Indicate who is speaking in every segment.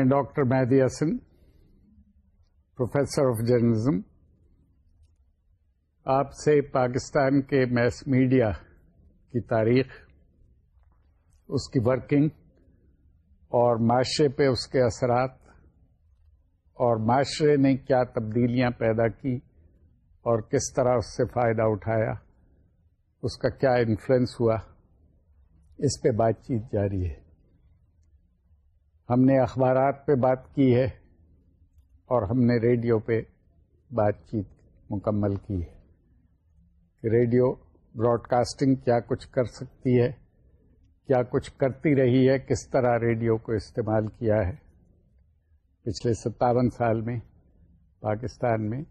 Speaker 1: میں doctor Mehdi Hasan professor of journalism. آپ سے پاکستان کے میس میڈیا کی تاریخ، اس کی ورکنگ اور معاشرے پہ اس کے اثرات اور معاشرے نے کیا تبدیلیاں پیدا کی اور کس طرح اس سے فائدہ اٹھایا، اس کا کیا انفلوئنس ہوا، اس پہ بات چیت جاری ہے۔ ہم نے اخبارات پہ بات کی ہے اور ہم نے ریڈیو پہ بات چیت مکمل کی ہے کہ ریڈیو براڈ کاسٹنگ کیا کچھ کر سکتی ہے، کیا کچھ کرتی رہی ہے، کس طرح ریڈیو کو استعمال کیا ہے۔ پچھلے ستاون سال میں پاکستان میں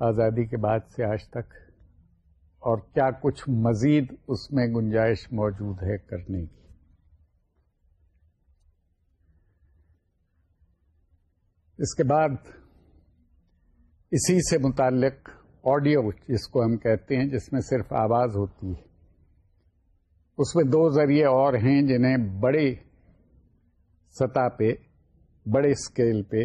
Speaker 1: آزادی کے بعد سے آج تک اور کیا کچھ مزید اس میں گنجائش موجود ہے کرنے کی۔ اس کے بعد اسی سے متعلق آڈیو جس کو ہم کہتے ہیں، جس میں صرف آواز ہوتی ہے۔ اس میں دو ذریعے اور ہیں جنہیں بڑے سطح پہ، بڑے اسکیل پہ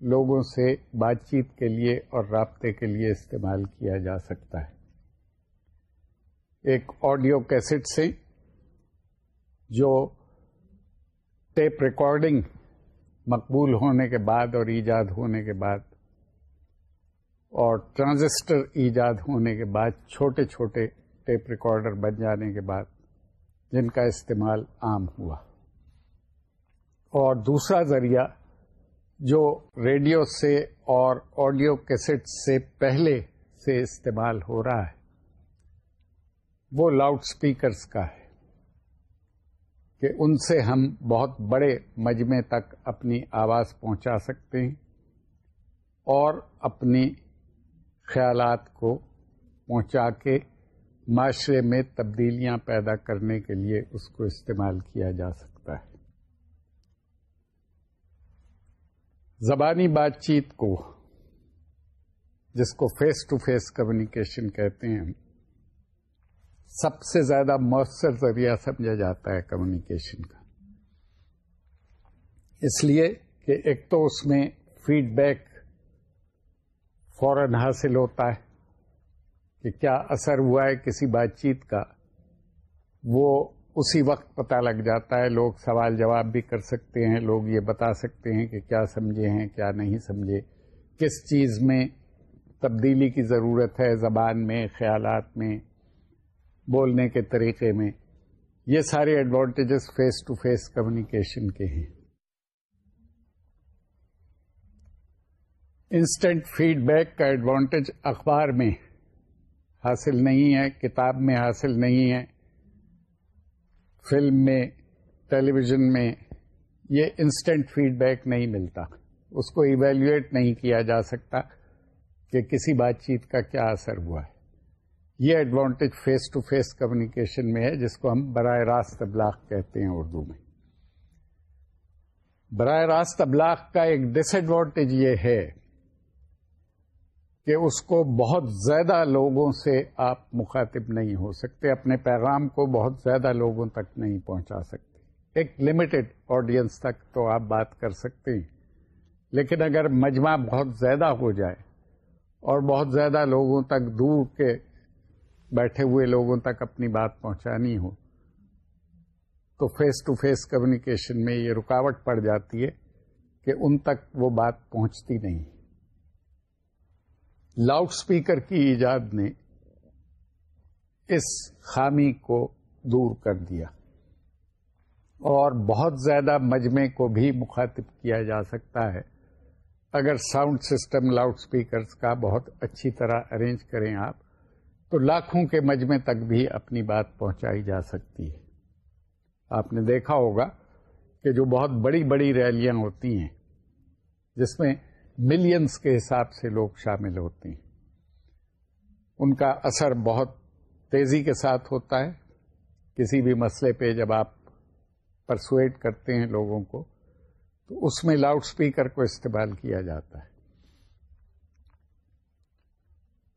Speaker 1: لوگوں سے بات چیت کے لیے اور رابطے کے لیے استعمال کیا جا سکتا ہے۔ ایک آڈیو کیسٹ سے جو ٹیپ ریکارڈنگ مقبول ہونے کے بعد اور ایجاد ہونے کے بعد اور ٹرانزسٹر ایجاد ہونے کے بعد چھوٹے چھوٹے ٹیپ ریکارڈر بن جانے کے بعد جن کا استعمال عام ہوا۔ اور دوسرا ذریعہ جو ریڈیو سے اور آڈیو کیسٹ سے پہلے سے استعمال ہو رہا ہے وہ لاؤڈ اسپیکرس کا ہے۔ کہ ان سے ہم بہت بڑے مجمے تک اپنی آواز پہنچا سکتے ہیں اور اپنی خیالات کو پہنچا کے معاشرے میں تبدیلیاں پیدا کرنے کے لیے اس کو استعمال کیا جا سکتا ہے۔ زبانی بات چیت کو، جس کو فیس ٹو فیس کمیونیکیشن کہتے ہیں سب سے زیادہ مؤثر ذریعہ سمجھا جاتا ہے کمیونیکیشن کا۔ اس لیے کہ ایک تو اس میں فیڈ بیک فوراً حاصل ہوتا ہے کہ کیا اثر ہوا ہے کسی بات چیت کا۔ وہ اسی وقت پتہ لگ جاتا ہے، لوگ سوال جواب بھی کر سکتے ہیں، لوگ یہ بتا سکتے ہیں کہ کیا سمجھے ہیں، کیا نہیں سمجھے۔ کس چیز میں تبدیلی کی ضرورت ہے زبان میں، خیالات میں بولنے کے طریقے میں یہ سارے advantages face to face communication کے ہیں۔ انسٹنٹ فیڈ بیک کا ایڈوانٹیج اخبار میں حاصل نہیں ہے، کتاب میں حاصل نہیں ہے، فلم میں ٹیلی ویژن میں یہ انسٹنٹ فیڈ بیک نہیں ملتا۔ اس کو ایویلویٹ نہیں کیا جا سکتا کہ کسی بات چیت کا کیا اثر ہوا ہے۔ یہ advantage face to face communication میں ہے، جس کو ہم براہ راست ابلاغ کہتے ہیں اردو میں۔ براہ راست ابلاغ کا ایک ڈس ایڈوانٹیج یہ ہے کہ اس کو بہت زیادہ لوگوں سے آپ مخاطب نہیں ہو سکتے، اپنے پیغام کو بہت زیادہ لوگوں تک نہیں پہنچا سکتے۔ ایک لمیٹڈ آڈینس تک تو آپ بات کر سکتے ہیں، لیکن اگر مجمع بہت زیادہ ہو جائے اور بہت زیادہ لوگوں تک دور کے بیٹھے ہوئے لوگوں تک اپنی بات پہنچانی ہو، تو فیس ٹو فیس کمیونیکیشن میں یہ رکاوٹ پڑ جاتی ہے کہ ان تک وہ بات پہنچتی نہیں۔ لاؤڈ اسپیکر کی ایجاد نے اس خامی کو دور کر دیا اور بہت زیادہ مجمے کو بھی مخاطب کیا جا سکتا ہے۔ اگر ساؤنڈ سسٹم لاؤڈ اسپیکرس کا بہت اچھی طرح ارینج کریں آپ تو لاکھوں کے مجمے تک بھی اپنی بات پہنچائی جا سکتی ہے۔ آپ نے دیکھا ہوگا کہ جو بہت بڑی بڑی ریلیاں ہوتی ہیں، جس میں ملینس کے حساب سے لوگ شامل ہوتے ہیں۔ ان کا اثر بہت تیزی کے ساتھ ہوتا ہے۔ کسی بھی مسئلے پہ جب آپ پرسویٹ کرتے ہیں لوگوں کو، تو اس میں لاؤڈ اسپیکر کو استعمال کیا جاتا ہے۔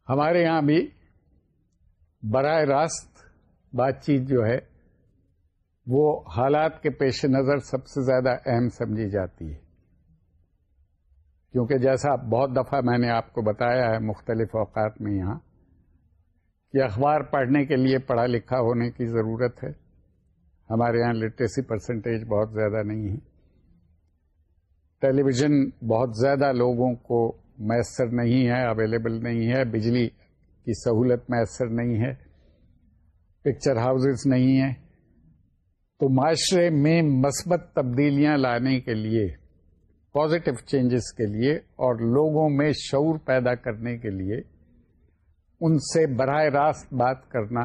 Speaker 1: ہمارے یہاں بھی براہ راست بات چیت جو ہے، وہ حالات کے پیش نظر سب سے زیادہ اہم سمجھی جاتی ہے۔ کیونکہ جیسا بہت دفعہ میں نے آپ کو بتایا ہے مختلف اوقات میں یہاں، کہ اخبار پڑھنے کے لیے پڑھا لکھا ہونے کی ضرورت ہے۔ ہمارے یہاں لٹریسی پرسنٹیج بہت زیادہ نہیں ہے۔ ٹیلی ویژن بہت زیادہ لوگوں کو میسر نہیں ہے اویلیبل نہیں ہے۔ بجلی کی سہولت میسر نہیں ہے پکچر ہاؤسز نہیں ہیں۔ تو معاشرے میں مثبت تبدیلیاں لانے کے لیے پازیٹو چینجز کے لیے اور لوگوں میں شعور پیدا کرنے کے لیے ان سے براہ راست بات کرنا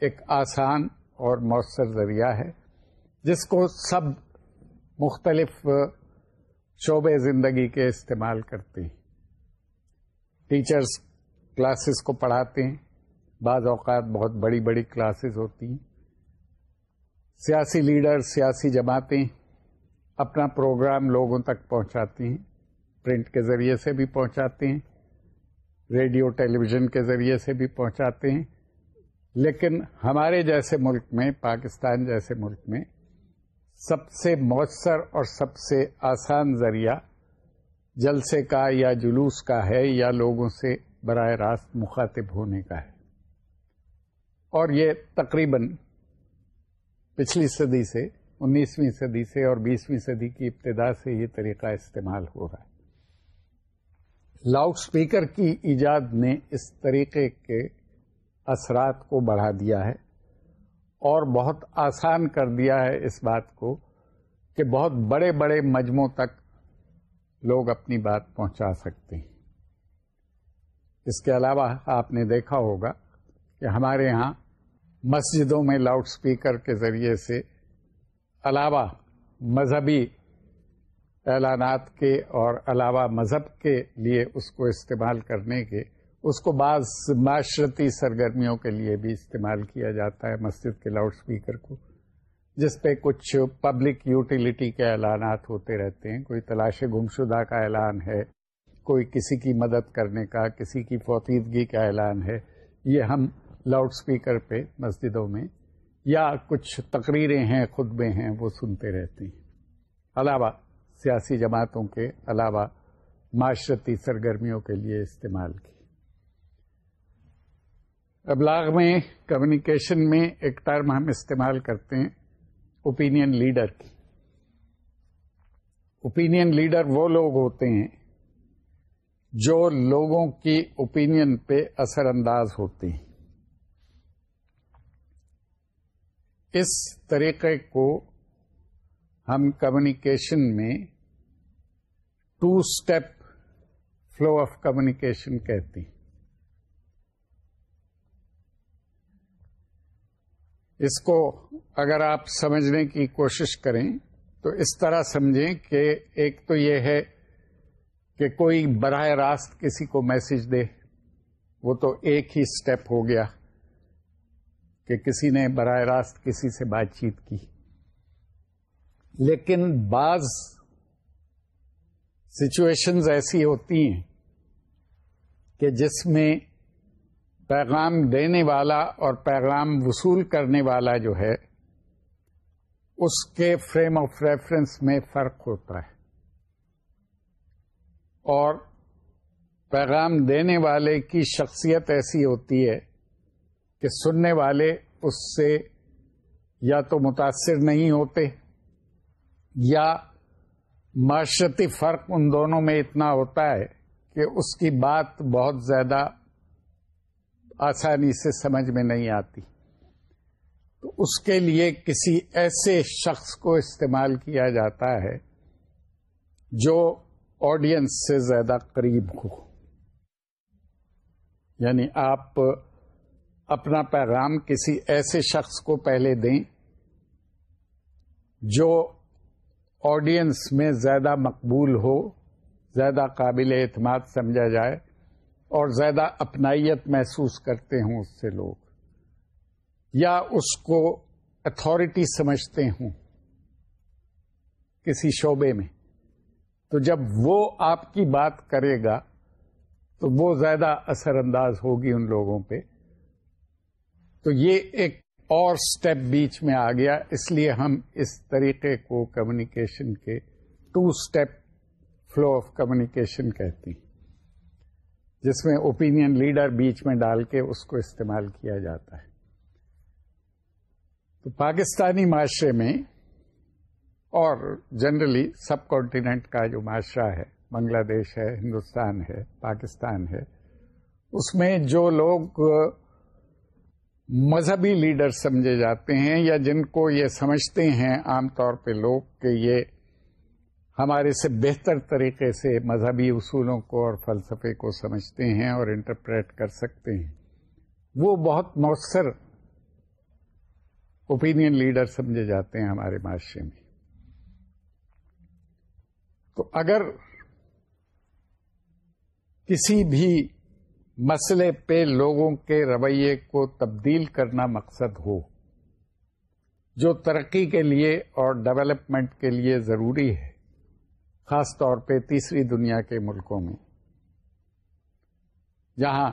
Speaker 1: ایک آسان اور مؤثر ذریعہ ہے، جس کو سب مختلف شعبے زندگی کے استعمال کرتے ہیں۔ ٹیچرز کلاسز کو پڑھاتے ہیں۔ بعض اوقات بہت بڑی بڑی کلاسز ہوتی ہیں۔ سیاسی لیڈر سیاسی جماعتیں اپنا پروگرام لوگوں تک پہنچاتی ہیں۔ پرنٹ کے ذریعے سے بھی پہنچاتے ہیں۔ ریڈیو ٹیلی ویژن کے ذریعے سے بھی پہنچاتے ہیں۔ لیکن ہمارے جیسے ملک میں، پاکستان جیسے ملک میں سب سے مؤثر اور سب سے آسان ذریعہ جلسے کا یا جلوس کا ہے یا لوگوں سے براہ راست مخاطب ہونے کا ہے۔ اور یہ تقریباً پچھلی صدی سے، انیسویں صدی سے اور بیسویں صدی کی ابتدا سے یہ طریقہ استعمال ہو رہا ہے۔ لاؤڈ اسپیکر کی ایجاد نے اس طریقے کے اثرات کو بڑھا دیا ہے اور بہت آسان کر دیا ہے اس بات کو کہ بہت بڑے بڑے مجموع تک لوگ اپنی بات پہنچا سکتے ہیں۔ اس کے علاوہ آپ نے دیکھا ہوگا کہ ہمارے ہاں مسجدوں میں لاؤڈ اسپیکر کے ذریعے سے علاوہ مذہبی اعلانات کے اور علاوہ مذہب کے لیے اس کو استعمال کرنے کے، اس کو بعض معاشرتی سرگرمیوں کے لیے بھی استعمال کیا جاتا ہے مسجد کے لاؤڈ اسپیکر کو، جس پہ کچھ پبلک یوٹیلیٹی کے اعلانات ہوتے رہتے ہیں، کوئی تلاش گمشدہ کا اعلان ہے۔ کوئی کسی کی مدد کرنے کا، کسی کی فوتیدگی کا اعلان ہے، یہ ہم لاؤڈ اسپیکر پہ مسجدوں میں یا کچھ تقریریں ہیں، خطبے ہیں، وہ سنتے رہتے ہیں۔ علاوہ سیاسی جماعتوں کے علاوہ معاشرتی سرگرمیوں کے لیے استعمال کی۔ ابلاغ میں، کمیونیکیشن میں ایک ٹرم ہم استعمال کرتے ہیں اوپینین لیڈر کی۔ اوپینین لیڈر وہ لوگ ہوتے ہیں جو لوگوں کی اوپینین پہ اثر انداز ہوتے ہیں۔ اس طریقے کو ہم کمیونیکیشن میں two step flow of communication کہتے ہیں۔ اس کو اگر آپ سمجھنے کی کوشش کریں تو اس طرح سمجھیں کہ ایک تو یہ ہے کہ کوئی براہ راست کسی کو میسج دے، وہ تو ایک ہی اسٹیپ ہو گیا کہ کسی نے براہ راست کسی سے بات چیت کی۔ لیکن بعض سچویشنز ایسی ہوتی ہیں کہ جس میں پیغام دینے والا اور پیغام وصول کرنے والا جو ہے، اس کے فریم آف ریفرنس میں فرق ہوتا ہے۔ اور پیغام دینے والے کی شخصیت ایسی ہوتی ہے کہ سننے والے اس سے یا تو متاثر نہیں ہوتے یا معاشرتی فرق ان دونوں میں اتنا ہوتا ہے کہ اس کی بات بہت زیادہ آسانی سے سمجھ میں نہیں آتی۔ تو اس کے لیے کسی ایسے شخص کو استعمال کیا جاتا ہے جو آڈینس سے زیادہ قریب ہو۔ یعنی آپ اپنا پیغام کسی ایسے شخص کو پہلے دیں جو آڈینس میں زیادہ مقبول ہو، زیادہ قابل اعتماد سمجھا جائے اور زیادہ اپنائیت محسوس کرتے ہوں اس سے لوگ۔ یا اس کو اتھارٹی سمجھتے ہوں کسی شعبے میں۔ تو جب وہ آپ کی بات کرے گا تو وہ زیادہ اثر انداز ہوگی ان لوگوں پہ۔ تو یہ ایک اور سٹیپ بیچ میں آ گیا۔ اس لیے ہم اس طریقے کو کمیونیکیشن کے two step flow of communication کہتی جس میں اوپینین لیڈر بیچ میں ڈال کے اس کو استعمال کیا جاتا ہے۔ تو پاکستانی معاشرے میں اور جنرلی سب کانٹیننٹ کا جو معاشرہ ہے، بنگلہ دیش ہے، ہندوستان ہے، پاکستان ہے، اس میں جو لوگ مذہبی لیڈر سمجھے جاتے ہیں یا جن کو یہ سمجھتے ہیں، عام طور پہ لوگ کہ یہ ہمارے سے بہتر طریقے سے مذہبی اصولوں کو اور فلسفے کو سمجھتے ہیں اور انٹرپریٹ کر سکتے ہیں۔ وہ بہت مؤثر اوپینین لیڈر سمجھے جاتے ہیں ہمارے معاشرے میں۔ تو اگر کسی بھی مسئلے پہ لوگوں کے رویے کو تبدیل کرنا مقصد ہو، جو ترقی کے لیے اور ڈیولپمنٹ کے لیے ضروری ہے، خاص طور پہ تیسری دنیا کے ملکوں میں، جہاں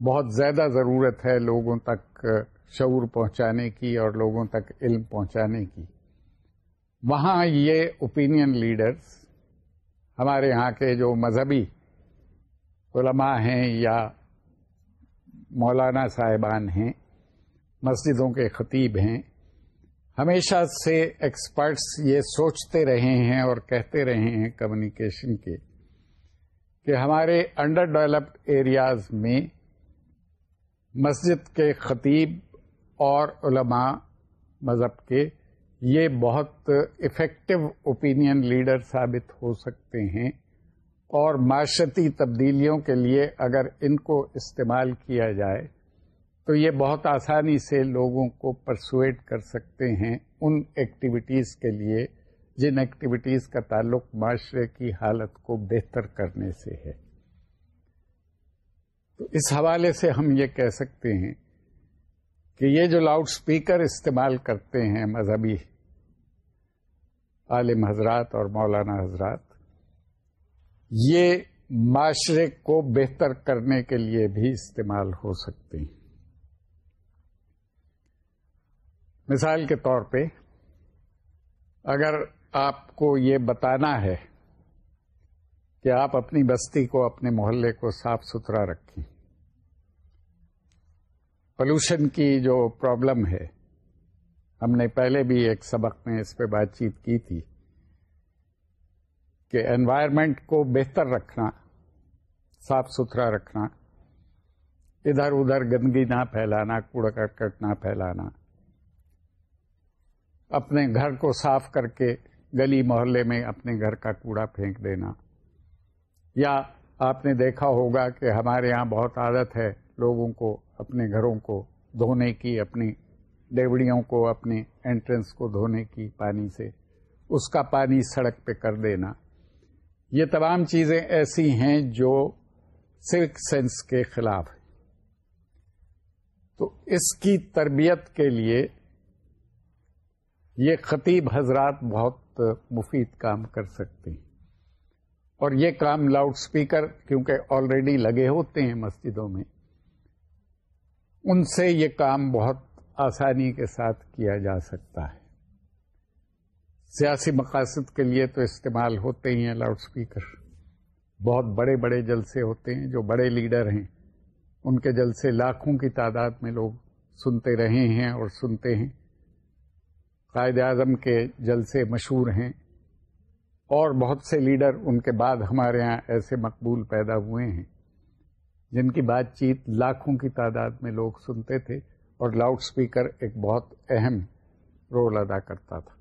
Speaker 1: بہت زیادہ ضرورت ہے لوگوں تک شعور پہنچانے کی اور لوگوں تک علم پہنچانے کی۔ وہاں یہ اوپینین لیڈرز ہمارے یہاں کے جو مذہبی علماء ہیں یا مولانا صاحبان ہیں، مسجدوں کے خطیب ہیں، ہمیشہ سے ایکسپرٹس یہ سوچتے رہے ہیں اور کہتے رہے ہیں کمیونیکیشن کے کہ ہمارے انڈر ڈیولپڈ ایریاز میں مسجد کے خطیب اور علماء مذہب کے یہ بہت افیکٹو اوپینین لیڈر ثابت ہو سکتے ہیں اور معاشرتی تبدیلیوں کے لیے اگر ان کو استعمال کیا جائے تو یہ بہت آسانی سے لوگوں کو پرسویٹ کر سکتے ہیں ان ایکٹیویٹیز کے لیے جن ایکٹیویٹیز کا تعلق معاشرے کی حالت کو بہتر کرنے سے ہے۔ تو اس حوالے سے ہم یہ کہہ سکتے ہیں کہ یہ جو لاؤڈ اسپیکر استعمال کرتے ہیں مذہبی عالم حضرات اور مولانا حضرات، یہ معاشرے کو بہتر کرنے کے لیے بھی استعمال ہو سکتے ہیں۔ مثال کے طور پہ، اگر آپ کو یہ بتانا ہے کہ آپ اپنی بستی کو، اپنے محلے کو صاف ستھرا رکھیں۔ پولوشن کی جو پرابلم ہے ہم نے پہلے بھی ایک سبق میں اس پہ بات چیت کی تھی کہ انوائرمنٹ کو بہتر رکھنا، صاف ستھرا رکھنا، ادھر ادھر گندگی نہ پھیلانا، کوڑا کرکٹ نہ پھیلانا، اپنے گھر کو صاف کر کے گلی محلے میں اپنے گھر کا کوڑا پھینک دینا۔ یا آپ نے دیکھا ہوگا کہ ہمارے یہاں بہت عادت ہے لوگوں کو، اپنے گھروں کو دھونے کی، اپنی ڈیوڑیوں کو اپنے انٹرنس کو دھونے کی پانی سے، اس کا پانی سڑک پہ کر دینا۔ یہ تمام چیزیں ایسی ہیں جو سلک سینس کے خلاف ہیں۔ تو اس کی تربیت کے لیے یہ خطیب حضرات بہت مفید کام کر سکتے ہیں۔ اور یہ کام لاؤڈ اسپیکر کیونکہ آلریڈی لگے ہوتے ہیں مسجدوں میں، ان سے یہ کام بہت آسانی کے ساتھ کیا جا سکتا ہے۔ سیاسی مقاصد کے لیے تو استعمال ہوتے ہی ہیں لاؤڈ اسپیکر بہت بڑے بڑے جلسے ہوتے ہیں جو بڑے لیڈر ہیں۔ ان کے جلسے لاکھوں کی تعداد میں لوگ سنتے رہے ہیں اور سنتے ہیں۔ قائد اعظم کے جلسے مشہور ہیں۔ اور بہت سے لیڈر ان کے بعد ہمارے یہاں ایسے مقبول پیدا ہوئے ہیں۔ جن کی بات چیت لاکھوں کی تعداد میں لوگ سنتے تھے۔ اور لاؤڈ اسپیکر ایک بہت اہم رول ادا کرتا تھا۔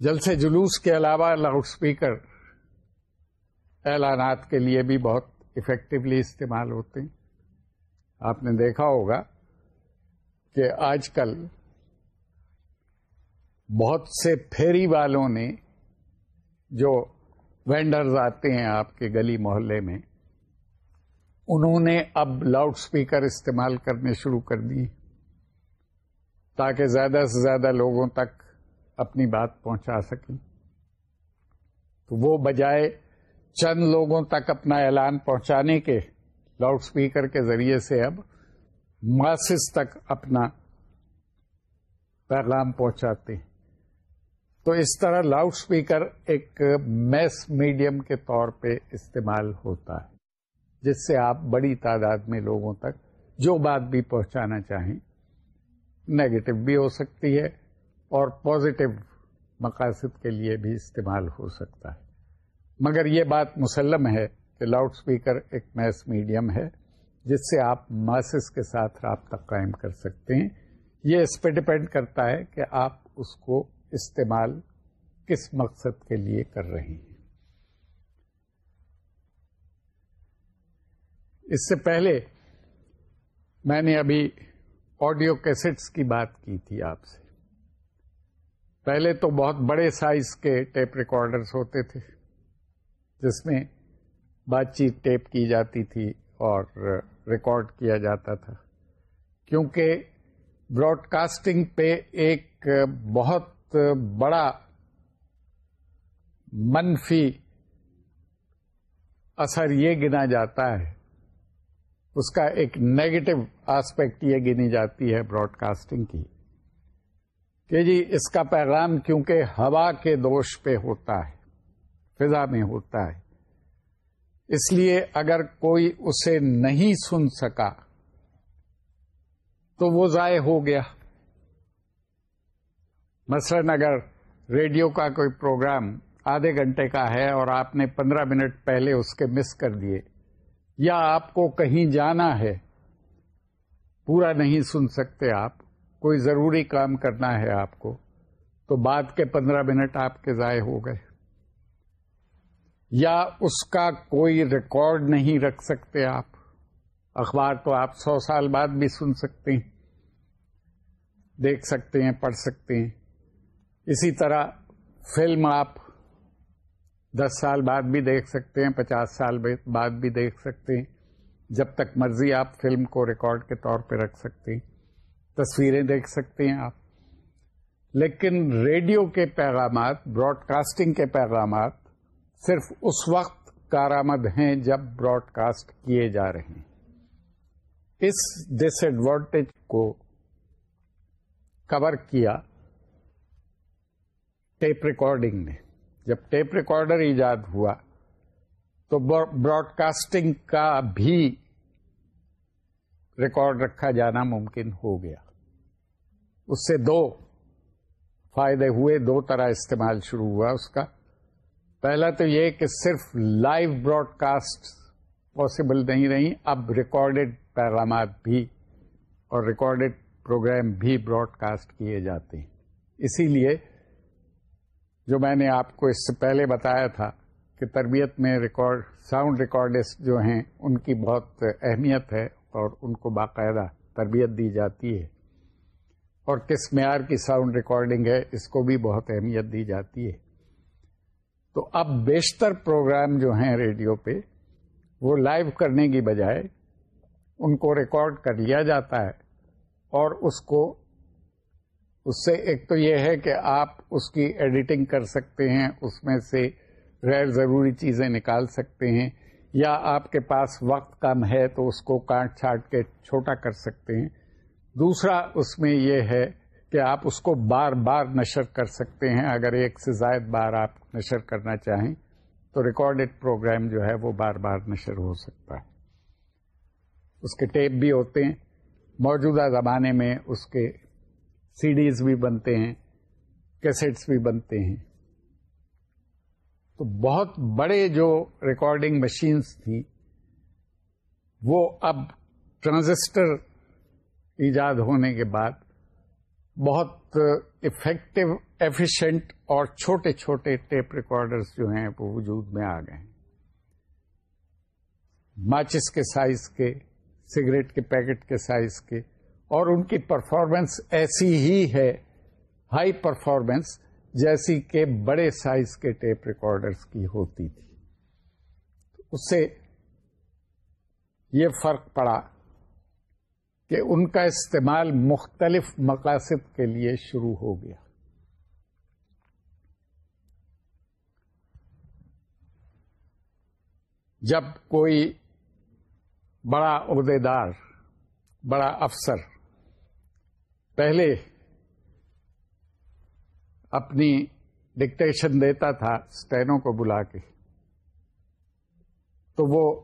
Speaker 1: جلسے جلوس کے علاوہ لاؤڈ اسپیکر اعلانات کے لیے بھی بہت افیکٹولی استعمال ہوتے ہیں۔ آپ نے دیکھا ہوگا کہ آج کل بہت سے پھیری والوں نے جو وینڈرز آتے ہیں آپ کے گلی محلے میں انہوں نے اب لاؤڈ اسپیکر استعمال کرنے شروع کر دی تاکہ زیادہ سے زیادہ لوگوں تک اپنی بات پہنچا سکیں۔ تو وہ بجائے چند لوگوں تک اپنا اعلان پہنچانے کے لاؤڈ اسپیکر کے ذریعے سے اب ماسز تک اپنا پیغام پہنچاتے۔ ہیں تو اس طرح لاؤڈ اسپیکر ایک میس میڈیم کے طور پہ استعمال ہوتا ہے۔ جس سے آپ بڑی تعداد میں لوگوں تک جو بات بھی پہنچانا چاہیں نیگیٹو بھی ہو سکتی ہے اور پازیٹو مقاصد کے لیے بھی استعمال ہو سکتا ہے۔ مگر یہ بات مسلم ہے کہ لاؤڈ اسپیکر ایک میس میڈیم ہے، جس سے آپ ماسس کے ساتھ رابطہ قائم کر سکتے ہیں۔ یہ اس پہ ڈپینڈ کرتا ہے کہ آپ اس کو استعمال کس مقصد کے لیے کر رہے ہیں۔ اس سے پہلے میں نے ابھی آڈیو کیسٹس کی بات کی تھی آپ سے۔ پہلے تو بہت بڑے سائز کے ٹیپ ریکارڈرز ہوتے تھے، جس میں بات چیت ٹیپ کی جاتی تھی اور ریکارڈ کیا جاتا تھا۔ کیونکہ براڈ کاسٹنگ پہ ایک بہت بڑا منفی اثر یہ گنا جاتا ہے اس کا ایک نیگیٹو آسپیکٹ یہ گنی جاتی ہے براڈ کاسٹنگ کی کہ جی اس کا پیغام کیونکہ ہوا کے دوش پہ ہوتا ہے، فضا میں ہوتا ہے۔ اس لیے اگر کوئی اسے نہیں سن سکا تو وہ ضائع ہو گیا۔ مثلاً اگر ریڈیو کا کوئی پروگرام آدھے گھنٹے کا ہے اور آپ نے پندرہ منٹ پہلے اس کے مس کر دیے یا آپ کو کہیں جانا ہے؟ پورا نہیں سن سکتے آپ۔ کوئی ضروری کام کرنا ہے آپ کو۔ تو بعد کے پندرہ منٹ آپ کے ضائع ہو گئے۔ یا اس کا کوئی ریکارڈ نہیں رکھ سکتے آپ۔ اخبار تو آپ سو سال بعد بھی سن سکتے ہیں۔ دیکھ سکتے ہیں، پڑھ سکتے ہیں۔ اسی طرح فلم آپ دس سال بعد بھی دیکھ سکتے ہیں، پچاس سال بعد بھی دیکھ سکتے ہیں۔ جب تک مرضی آپ فلم کو ریکارڈ کے طور پہ رکھ سکتے ہیں۔ تصویریں دیکھ سکتے ہیں آپ۔ لیکن ریڈیو کے پیغامات براڈ کاسٹنگ کے پیغامات صرف اس وقت کارآمد ہیں جب براڈ کاسٹ کیے جا رہے ہیں۔ اس ڈس ایڈوانٹیج کو کور کیا ٹیپ ریکارڈنگ نے۔ جب ٹیپ ریکارڈر ایجاد ہوا تو براڈ کاسٹنگ کا بھی ریکارڈ رکھا جانا ممکن ہو گیا۔ اس سے دو فائدے ہوئے، دو طرح استعمال شروع ہوا اس کا۔ پہلا تو یہ کہ صرف لائیو براڈ کاسٹ پاسبل نہیں رہی، اب ریکارڈڈ پیغامات بھی اور ریکارڈڈ پروگرام بھی براڈ کاسٹ کیے جاتے ہیں۔ اسی لیے جو میں نے آپ کو اس سے پہلے بتایا تھا کہ تربیت میں ریکارڈ ساؤنڈ ریکارڈسٹ جو ہیں، ان کی بہت اہمیت ہے اور ان کو باقاعدہ تربیت دی جاتی ہے۔ اور کس معیار کی ساؤنڈ ریکارڈنگ ہے، اس کو بھی بہت اہمیت دی جاتی ہے۔ تو اب بیشتر پروگرام جو ہیں ریڈیو پہ، وہ لائیو کرنے کی بجائے ان کو ریکارڈ کر لیا جاتا ہے اور اس کو اس سے ایک تو یہ ہے کہ آپ اس کی ایڈیٹنگ کر سکتے ہیں، اس میں سے غیر ضروری چیزیں نکال سکتے ہیں، یا آپ کے پاس وقت کم ہے تو اس کو کاٹ چھاٹ کے چھوٹا کر سکتے ہیں۔ دوسرا اس میں یہ ہے کہ آپ اس کو بار بار نشر کر سکتے ہیں۔ اگر ایک سے زائد بار آپ نشر کرنا چاہیں تو ریکارڈڈ پروگرام جو ہے وہ بار بار نشر ہو سکتا ہے۔ اس کے ٹیپ بھی ہوتے ہیں۔ موجودہ زمانے میں اس کے سی ڈیز بھی بنتے ہیں، کیسٹس بھی بنتے ہیں۔ تو بہت بڑے جو ریکارڈنگ مشینس تھیں، وہ اب ٹرانزسٹر ایجاد ہونے کے بعد بہت افیکٹو ایفیشینٹ اور چھوٹے چھوٹے ٹیپ ریکارڈرز جو ہیں وہ وجود میں آ گئے۔ ہیں ماچس کے سائز کے سگریٹ کے پیکٹ کے سائز کے اور ان کی پرفارمنس ایسی ہی ہے ہائی پرفارمنس جیسی کہ بڑے سائز کے ٹیپ ریکارڈرز کی ہوتی تھی۔ اس سے یہ فرق پڑا کہ ان کا استعمال مختلف مقاصد کے لیے شروع ہو گیا۔ جب کوئی بڑا عہدے دار بڑا افسر پہلے اپنی ڈکٹیشن دیتا تھا اسٹینوں کو بلا کے۔ تو وہ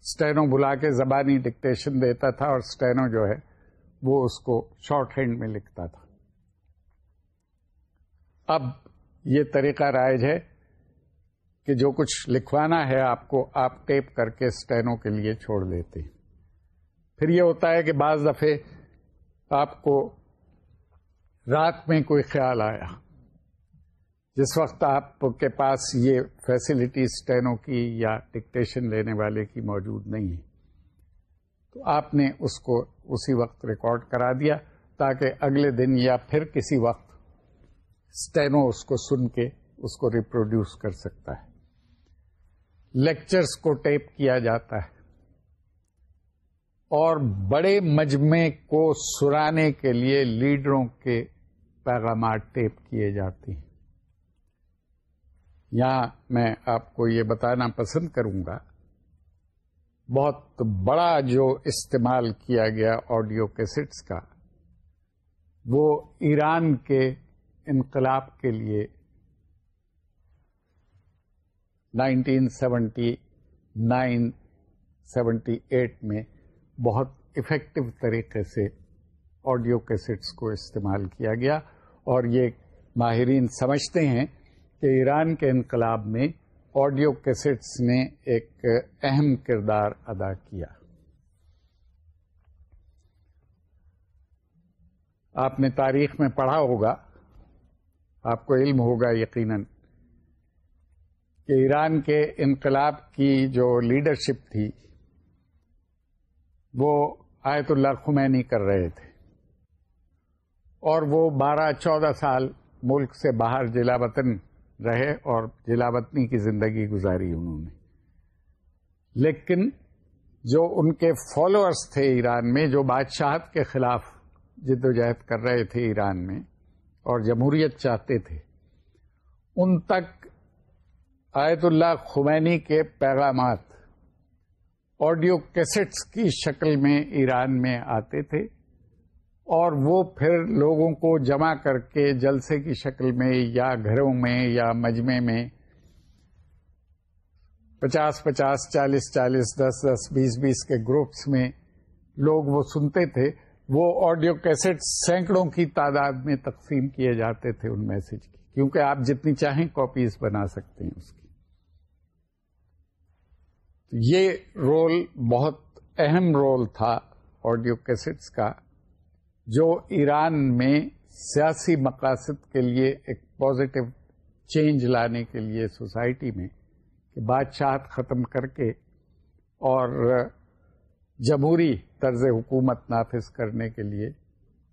Speaker 1: اسٹینو بلا کے زبانی ڈکٹیشن دیتا تھا اور اسٹینو جو ہے وہ اس کو شارٹ ہینڈ میں لکھتا تھا۔ اب یہ طریقہ رائج ہے کہ جو کچھ لکھوانا ہے آپ کو آپ ٹیپ کر کے اسٹینوں کے لیے چھوڑ دیتے۔ ہیں پھر یہ ہوتا ہے کہ بعض دفعے آپ کو رات میں کوئی خیال آیا؟ جس وقت آپ کے پاس یہ فیسلٹی اسٹینوں کی یا ڈکٹیشن لینے والے کی موجود نہیں ہے تو آپ نے اس کو اسی وقت ریکارڈ کرا دیا تاکہ اگلے دن یا پھر کسی وقت اسٹینو اس کو سن کے اس کو ریپروڈیوس کر سکتا ہے۔ لیکچرز کو ٹیپ کیا جاتا ہے۔ اور بڑے مجمے کو سرانے کے لیے لیڈروں کے پیغامات ٹیپ کیے جاتے ہیں۔ یہاں میں آپ کو یہ بتانا پسند کروں گا، بہت بڑا جو استعمال کیا گیا آڈیو کیسٹس کا، وہ ایران کے انقلاب کے لیے nineteen seventy nine seventy eight میں بہت افیکٹو طریقے سے آڈیو کیسٹس کو استعمال کیا گیا اور یہ ماہرین سمجھتے ہیں کہ ایران کے انقلاب میں آڈیو کیسٹس نے ایک اہم کردار ادا کیا۔ آپ نے تاریخ میں پڑھا ہوگا، آپ کو علم ہوگا یقیناً کہ ایران کے انقلاب کی جو لیڈرشپ تھی وہ آیت اللہ خمینی کر رہے تھے۔ اور وہ بارہ چودہ سال ملک سے باہر جلا وطن رہے اور جلاوطنی کی زندگی گزاری انہوں نے۔ لیکن جو ان کے فالوورس تھے ایران میں، جو بادشاہت کے خلاف جد و جہد کر رہے تھے ایران میں اور جمہوریت چاہتے تھے، ان تک آیت اللہ خمینی کے پیغامات آڈیو کیسٹس کی شکل میں ایران میں آتے تھے اور وہ پھر لوگوں کو جمع کر کے جلسے کی شکل میں یا گھروں میں یا مجمے میں پچاس پچاس چالیس چالیس دس دس بیس بیس کے گروپس میں لوگ وہ سنتے تھے، وہ آڈیو کیسٹ سینکڑوں کی تعداد میں تقسیم کیے جاتے تھے ان میسج کی، کیونکہ آپ جتنی چاہیں کاپیز بنا سکتے ہیں اس کی۔ یہ رول بہت اہم رول تھا آڈیو کیسٹس کا، جو ایران میں سیاسی مقاصد کے لیے ایک پازیٹو چینج لانے کے لیے سوسائٹی میں کہ بادشاہت ختم کر کے اور جمہوری طرز حکومت نافذ کرنے کے لیے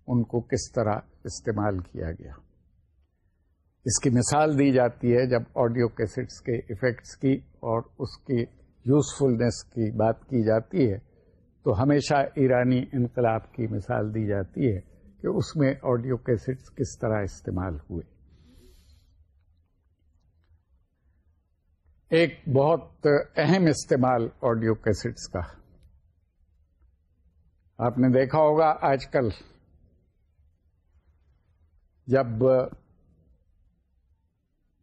Speaker 1: ان کو کس طرح استعمال کیا گیا۔ اس کی مثال دی جاتی ہے جب آڈیو کیسٹس کے ایفیکٹس کی اور اس کی یوزفلنس کی بات کی جاتی ہے تو ہمیشہ ایرانی انقلاب کی مثال دی جاتی ہے کہ اس میں آڈیو کیسٹس کس طرح استعمال ہوئے۔ ایک بہت اہم استعمال آڈیو کیسٹس کا۔ آپ نے دیکھا ہوگا آج کل جب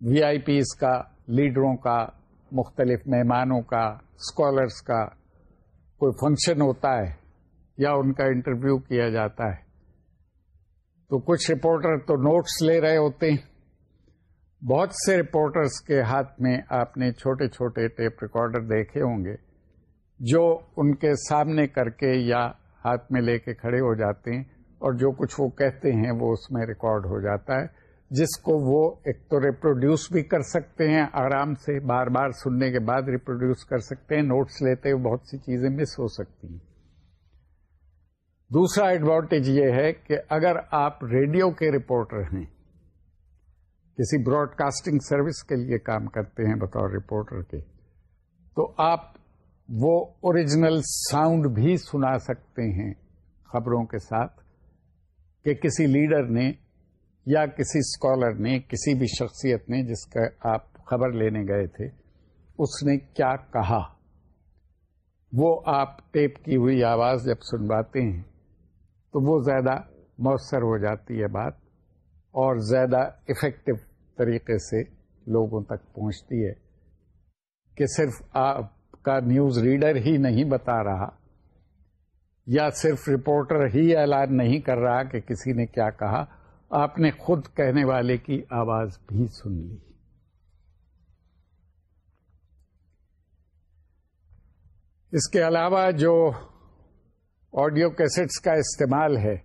Speaker 1: وی آئی پیز کا، لیڈروں کا مختلف مہمانوں کا اسکالرس کا کوئی فنکشن ہوتا ہے یا ان کا انٹرویو کیا جاتا ہے۔ تو کچھ رپورٹر تو نوٹس لے رہے ہوتے ہیں۔ بہت سے رپورٹرز کے ہاتھ میں آپ نے چھوٹے چھوٹے ٹیپ ریکارڈر دیکھے ہوں گے جو ان کے سامنے کر کے یا ہاتھ میں لے کے کھڑے ہو جاتے ہیں اور جو کچھ وہ کہتے ہیں وہ اس میں ریکارڈ ہو جاتا ہے۔ جس کو وہ ایک تو ریپروڈیوس بھی کر سکتے ہیں، آرام سے بار بار سننے کے بعد ریپروڈیوس کر سکتے ہیں نوٹس لیتے ہوئے بہت سی چیزیں مس ہو سکتی ہیں۔ دوسرا ایڈوانٹیج یہ ہے کہ اگر آپ ریڈیو کے رپورٹر ہیں، کسی براڈ کاسٹنگ سروس کے لیے کام کرتے ہیں بطور رپورٹر کے، تو آپ وہ اوریجنل ساؤنڈ بھی سنا سکتے ہیں خبروں کے ساتھ کہ کسی لیڈر نے یا کسی اسکالر نے، کسی بھی شخصیت نے جس کا آپ خبر لینے گئے تھے، اس نے کیا کہا؟ وہ آپ ٹیپ کی ہوئی آواز جب سنواتے ہیں، تو وہ زیادہ مؤثر ہو جاتی ہے بات اور زیادہ افیکٹو طریقے سے لوگوں تک پہنچتی ہے کہ صرف آپ کا نیوز ریڈر ہی نہیں بتا رہا یا صرف رپورٹر ہی اعلان نہیں کر رہا کہ کسی نے کیا کہا۔ آپ نے خود کہنے والے کی آواز بھی سن لی۔ اس کے علاوہ جو آڈیو کیسٹس کا استعمال ہے،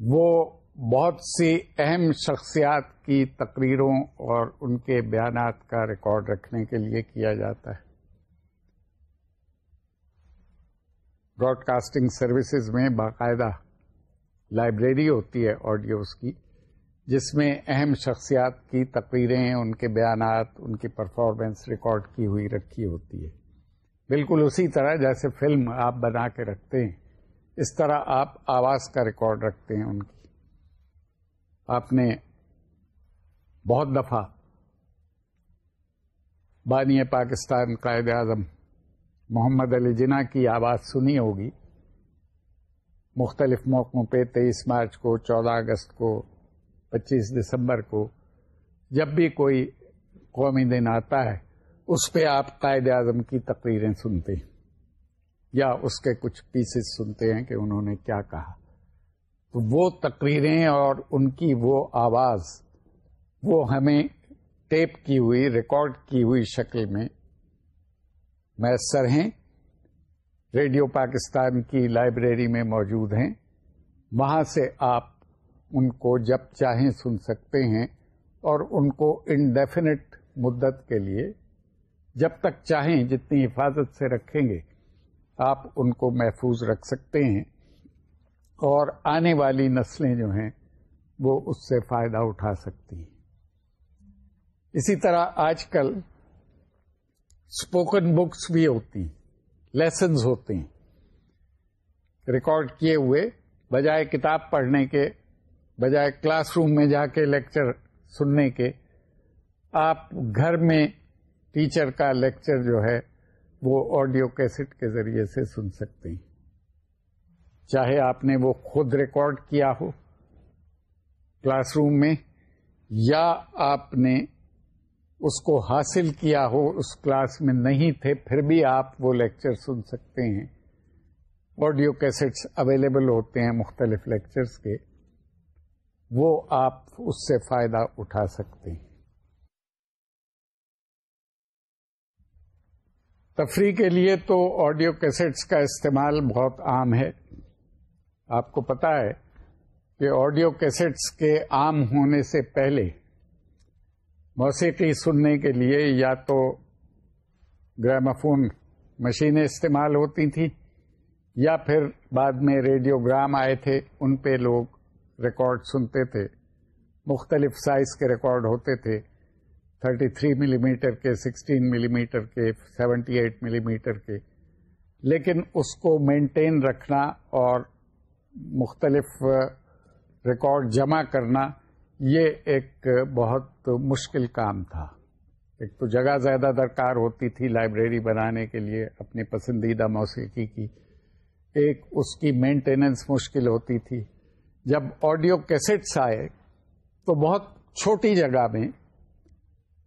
Speaker 1: وہ بہت سی اہم شخصیات کی تقریروں اور ان کے بیانات کا ریکارڈ رکھنے کے لیے کیا جاتا ہے۔ براڈ کاسٹنگ سروسز میں باقاعدہ لائبریری ہوتی ہے آڈیوز کی، جس میں اہم شخصیات کی تقریریں، ان کے بیانات، ان کی پرفارمنس ریکارڈ کی ہوئی، رکھی ہوتی ہے۔ بالکل اسی طرح جیسے فلم آپ بنا کے رکھتے ہیں، اس طرح آپ آواز کا ریکارڈ رکھتے ہیں ان کی۔ آپ نے بہت دفعہ بانی پاکستان قائد اعظم محمد علی جناح کی آواز سنی ہوگی۔ مختلف موقعوں پہ تیئیس مارچ کو، چودہ اگست کو، پچیس دسمبر کو جب بھی کوئی قومی دن آتا ہے، اس پہ آپ قائد اعظم کی تقریریں سنتے ہیں یا اس کے کچھ پیسز سنتے ہیں کہ انہوں نے کیا کہا۔ تو وہ تقریریں اور ان کی وہ آواز، وہ ہمیں ٹیپ کی ہوئی، ریکارڈ کی ہوئی شکل میں میسر ہیں۔ ریڈیو پاکستان کی لائبریری میں موجود ہیں۔ وہاں سے آپ ان کو جب چاہیں سن سکتے ہیں اور ان کو انڈیفینٹ مدت کے لیے جب تک چاہیں جتنی حفاظت سے رکھیں گے، آپ ان کو محفوظ رکھ سکتے ہیں۔ اور آنے والی نسلیں جو ہیں، وہ اس سے فائدہ اٹھا سکتی ہیں۔ اسی طرح آج کل اسپوکن بکس بھی ہوتی ہیں۔ لیسنز ہوتے ہیں۔ ریکارڈ کیے ہوئے، بجائے کتاب پڑھنے کے، بجائے کلاس روم میں جا کے لیکچر سننے کے، آپ گھر میں ٹیچر کا لیکچر جو ہے، وہ آڈیو کیسٹ کے ذریعے سے سن سکتے ہیں۔ چاہے آپ نے وہ خود ریکارڈ کیا ہو کلاس روم میں، یا آپ نے اس کو حاصل کیا ہو، اس کلاس میں نہیں تھے، پھر بھی آپ وہ لیکچر سن سکتے ہیں۔ آڈیو کیسٹس اویلیبل ہوتے ہیں مختلف لیکچرز کے۔ وہ آپ اس سے فائدہ اٹھا سکتے ہیں۔ تفریح کے لیے تو آڈیو کیسٹس کا استعمال بہت عام ہے۔ آپ کو پتا ہے کہ آڈیو کیسٹس کے عام ہونے سے پہلے موسیقی سننے کے لیے یا تو گرامفون مشینیں استعمال ہوتی تھیں یا پھر بعد میں ریڈیو گرام آئے تھے، ان پہ لوگ ریکارڈ سنتے تھے۔ مختلف سائز کے ریکارڈ ہوتے تھے۔ 33 ملی میٹر کے 16 ملی میٹر کے 78 ملی میٹر کے۔ لیکن اس کو مینٹین رکھنا اور مختلف ریکارڈ جمع کرنا یہ ایک بہت مشکل کام تھا۔ ایک تو جگہ زیادہ درکار ہوتی تھی لائبریری بنانے کے لیے، اپنی پسندیدہ موسیقی کی۔ ایک اس کی مینٹیننس مشکل ہوتی تھی۔ جب آڈیو کیسٹس آئے تو بہت چھوٹی جگہ میں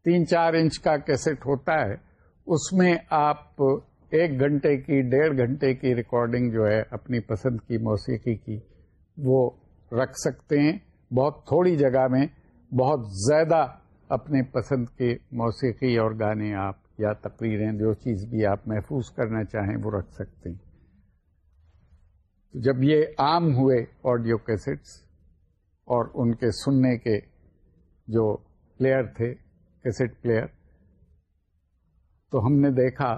Speaker 1: تین چار انچ کا کیسٹ ہوتا ہے، اس میں آپ ایک گھنٹے کی، ڈیڑھ گھنٹے کی ریکارڈنگ جو ہے اپنی پسند کی موسیقی کی وہ رکھ سکتے ہیں۔ بہت تھوڑی جگہ میں بہت زیادہ اپنے پسند کے موسیقی اور گانے آپ یا تقریریں جو چیز بھی آپ محفوظ کرنا چاہیں وہ رکھ سکتے ہیں۔ جب یہ عام ہوئے آڈیو کیسٹس اور ان کے سننے کے جو پلیئر تھے، کیسٹ پلیئر، تو ہم نے دیکھا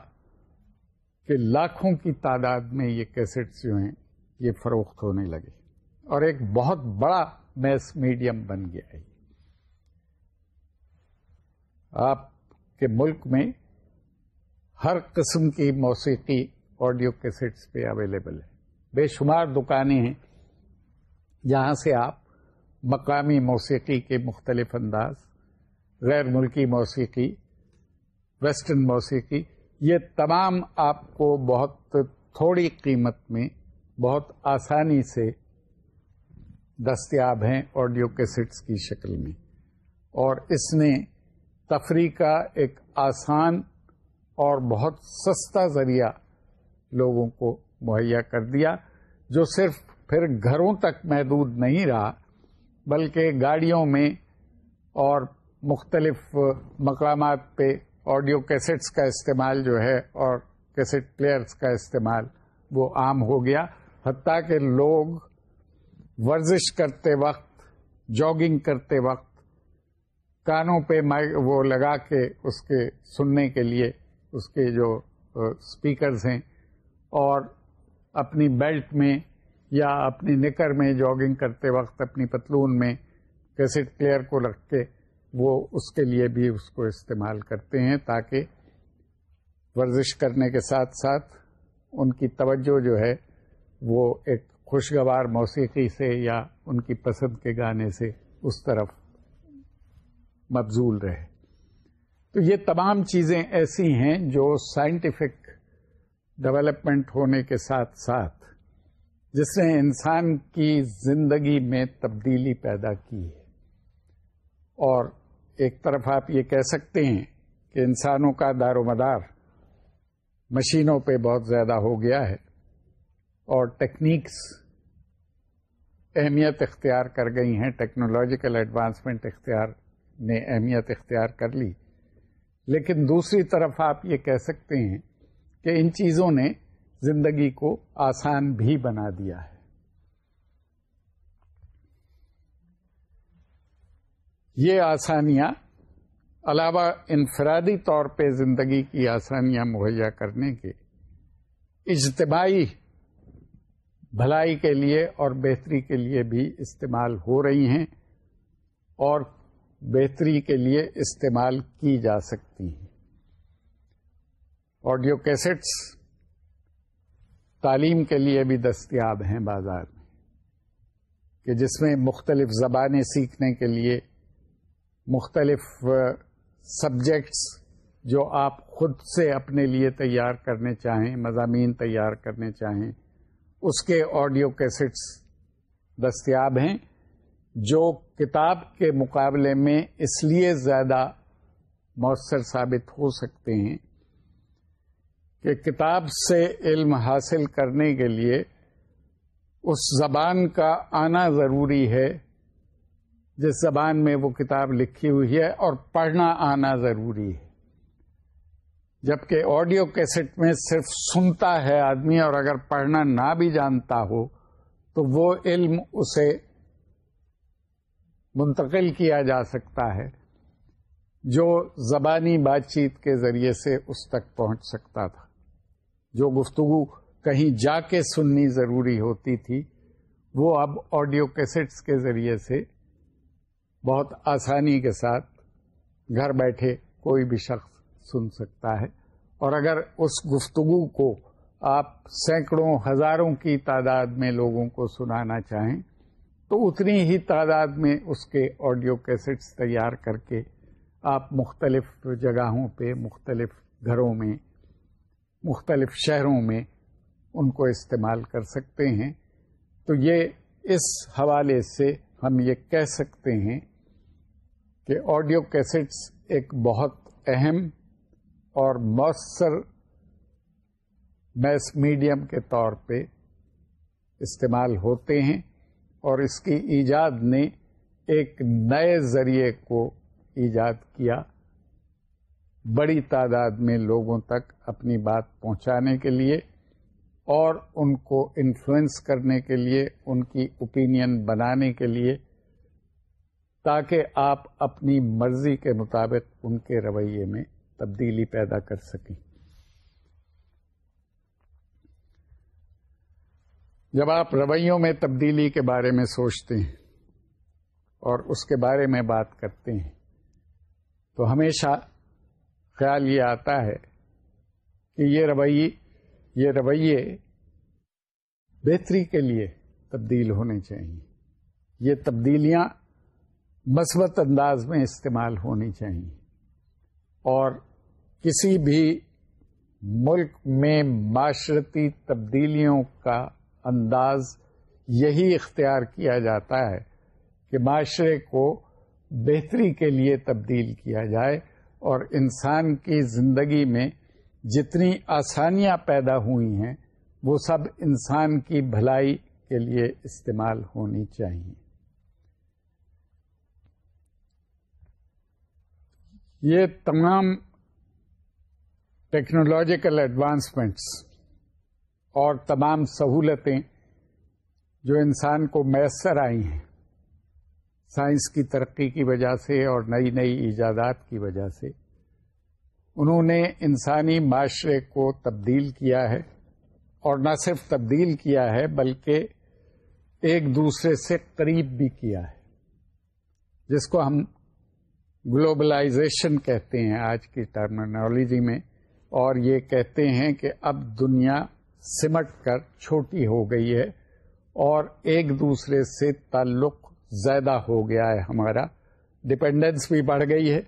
Speaker 1: کہ لاکھوں کی تعداد میں یہ کیسٹس جو ہیں، یہ فروخت ہونے لگے۔ اور ایک بہت بڑا میس میڈیم بن گیا ہے۔ آپ کے ملک میں ہر قسم کی موسیقی آڈیو کیسٹس پہ اویلیبل ہے بے شمار دکانیں ہیں جہاں سے آپ مقامی موسیقی کے مختلف انداز، غیر ملکی موسیقی، ویسٹرن موسیقی، یہ تمام آپ کو بہت تھوڑی قیمت میں، بہت آسانی سے دستیاب ہیں آڈیو کیسٹس کی شکل میں۔ اور اس نے تفریح کا ایک آسان اور بہت سستا ذریعہ لوگوں کو مہیا کر دیا، جو صرف پھر گھروں تک محدود نہیں رہا، بلکہ گاڑیوں میں اور مختلف مقامات پہ آڈیو کیسٹس کا استعمال جو ہے اور کیسٹ پلیئرس کا استعمال وہ عام ہو گیا، حتیٰ کہ لوگ ورزش کرتے وقت، جاگنگ کرتے وقت، کانوں پہ وہ لگا کے اس کے سننے کے لیے اس کے جو اسپیکرز ہیں، اور اپنی بیلٹ میں یا اپنی نکر میں جاگنگ کرتے وقت، اپنی پتلون میں کیسٹ پلیئر کو رکھ کے وہ اس کے لیے بھی اس کو استعمال کرتے ہیں تاکہ ورزش کرنے کے ساتھ ساتھ ان کی توجہ جو ہے وہ ایک خوشگوار موسیقی سے یا ان کی پسند کے گانے سے اس طرف مبزول رہے۔ تو یہ تمام چیزیں ایسی ہیں جو سائنٹیفک ڈیولپمنٹ ہونے کے ساتھ ساتھ جس نے انسان کی زندگی میں تبدیلی پیدا کی ہے۔ اور ایک طرف آپ یہ کہہ سکتے ہیں کہ انسانوں کا دار و مدار مشینوں پہ بہت زیادہ ہو گیا ہے۔ اور ٹیکنیکس اہمیت اختیار کر گئی ہیں ٹیکنالوجیکل ایڈوانسمنٹ اختیار نے اہمیت اختیار کر لی۔ لیکن دوسری طرف آپ یہ کہہ سکتے ہیں کہ ان چیزوں نے زندگی کو آسان بھی بنا دیا ہے۔ یہ آسانیاں علاوہ انفرادی طور پہ زندگی کی آسانیاں مہیا کرنے کے اجتماعی بھلائی کے لیے اور بہتری کے لیے بھی استعمال ہو رہی ہیں اور بہتری کے لیے استعمال کی جا سکتی ہیں۔ آڈیو کیسٹس تعلیم کے لیے بھی دستیاب ہیں بازار میں، کہ جس میں مختلف زبانیں سیکھنے کے لیے مختلف سبجیکٹس جو آپ خود سے اپنے لیے تیار کرنے چاہیں، مضامین تیار کرنے چاہیں اس کے آڈیو کیسٹس دستیاب ہیں، جو کتاب کے مقابلے میں اس لیے زیادہ مؤثر ثابت ہو سکتے ہیں کہ کتاب سے علم حاصل کرنے کے لیے اس زبان کا آنا ضروری ہے، جس زبان میں وہ کتاب لکھی ہوئی ہے اور پڑھنا آنا ضروری ہے۔ جبکہ آڈیو کیسٹ میں صرف سنتا ہے آدمی اور اگر پڑھنا نہ بھی جانتا ہو، تو وہ علم اسے منتقل کیا جا سکتا ہے، جو زبانی بات چیت کے ذریعے سے اس تک پہنچ سکتا تھا۔ جو گفتگو کہیں جا کے سننی ضروری ہوتی تھی، وہ اب آڈیو کیسٹس کے ذریعے سے بہت آسانی کے ساتھ گھر بیٹھے کوئی بھی شخص سن سکتا ہے۔ اور اگر اس گفتگو کو آپ سینکڑوں، ہزاروں کی تعداد میں لوگوں کو سنانا چاہیں، تو اتنی ہی تعداد میں اس کے آڈیو کیسٹس تیار کر کے آپ مختلف جگہوں پہ، مختلف گھروں میں، مختلف شہروں میں ان کو استعمال کر سکتے ہیں۔ تو یہ اس حوالے سے ہم یہ کہہ سکتے ہیں کہ آڈیو کیسٹس ایک بہت اہم اور مؤثر میس میڈیم کے طور پہ استعمال ہوتے ہیں اور اس کی ایجاد نے ایک نئے ذریعے کو ایجاد کیا بڑی تعداد میں لوگوں تک اپنی بات پہنچانے کے لیے اور ان کو انفلوئنس کرنے کے لیے، ان کی اوپینین بنانے کے لیے، تاکہ آپ اپنی مرضی کے مطابق ان کے رویے میں تبدیلی پیدا کر سکیں۔ جب آپ رویوں میں تبدیلی کے بارے میں سوچتے ہیں اور اس کے بارے میں بات کرتے ہیں، تو ہمیشہ خیال یہ آتا ہے کہ یہ رویے یہ رویے بہتری کے لیے تبدیل ہونے چاہیے یہ تبدیلیاں مثبت انداز میں استعمال ہونی چاہیے اور کسی بھی ملک میں معاشرتی تبدیلیوں کا انداز یہی اختیار کیا جاتا ہے کہ معاشرے کو بہتری کے لیے تبدیل کیا جائے اور انسان کی زندگی میں جتنی آسانیاں پیدا ہوئی ہیں، وہ سب انسان کی بھلائی کے لیے استعمال ہونی چاہیے۔ یہ تمام ٹیکنالوجیکل ایڈوانسمنٹس اور تمام سہولتیں جو انسان کو میسر آئی ہیں، سائنس کی ترقی کی وجہ سے اور نئی نئی ایجادات کی وجہ سے، انہوں نے انسانی معاشرے کو تبدیل کیا ہے اور نہ صرف تبدیل کیا ہے، بلکہ ایک دوسرے سے قریب بھی کیا ہے، جس کو ہم گلوبلائزیشن کہتے ہیں آج کی ٹرمنالوجی میں۔ اور یہ کہتے ہیں کہ اب دنیا سمٹ کر چھوٹی ہو گئی ہے اور ایک دوسرے سے تعلق زیادہ ہو گیا ہے ہمارا۔ ڈپینڈنس بھی بڑھ گئی ہے۔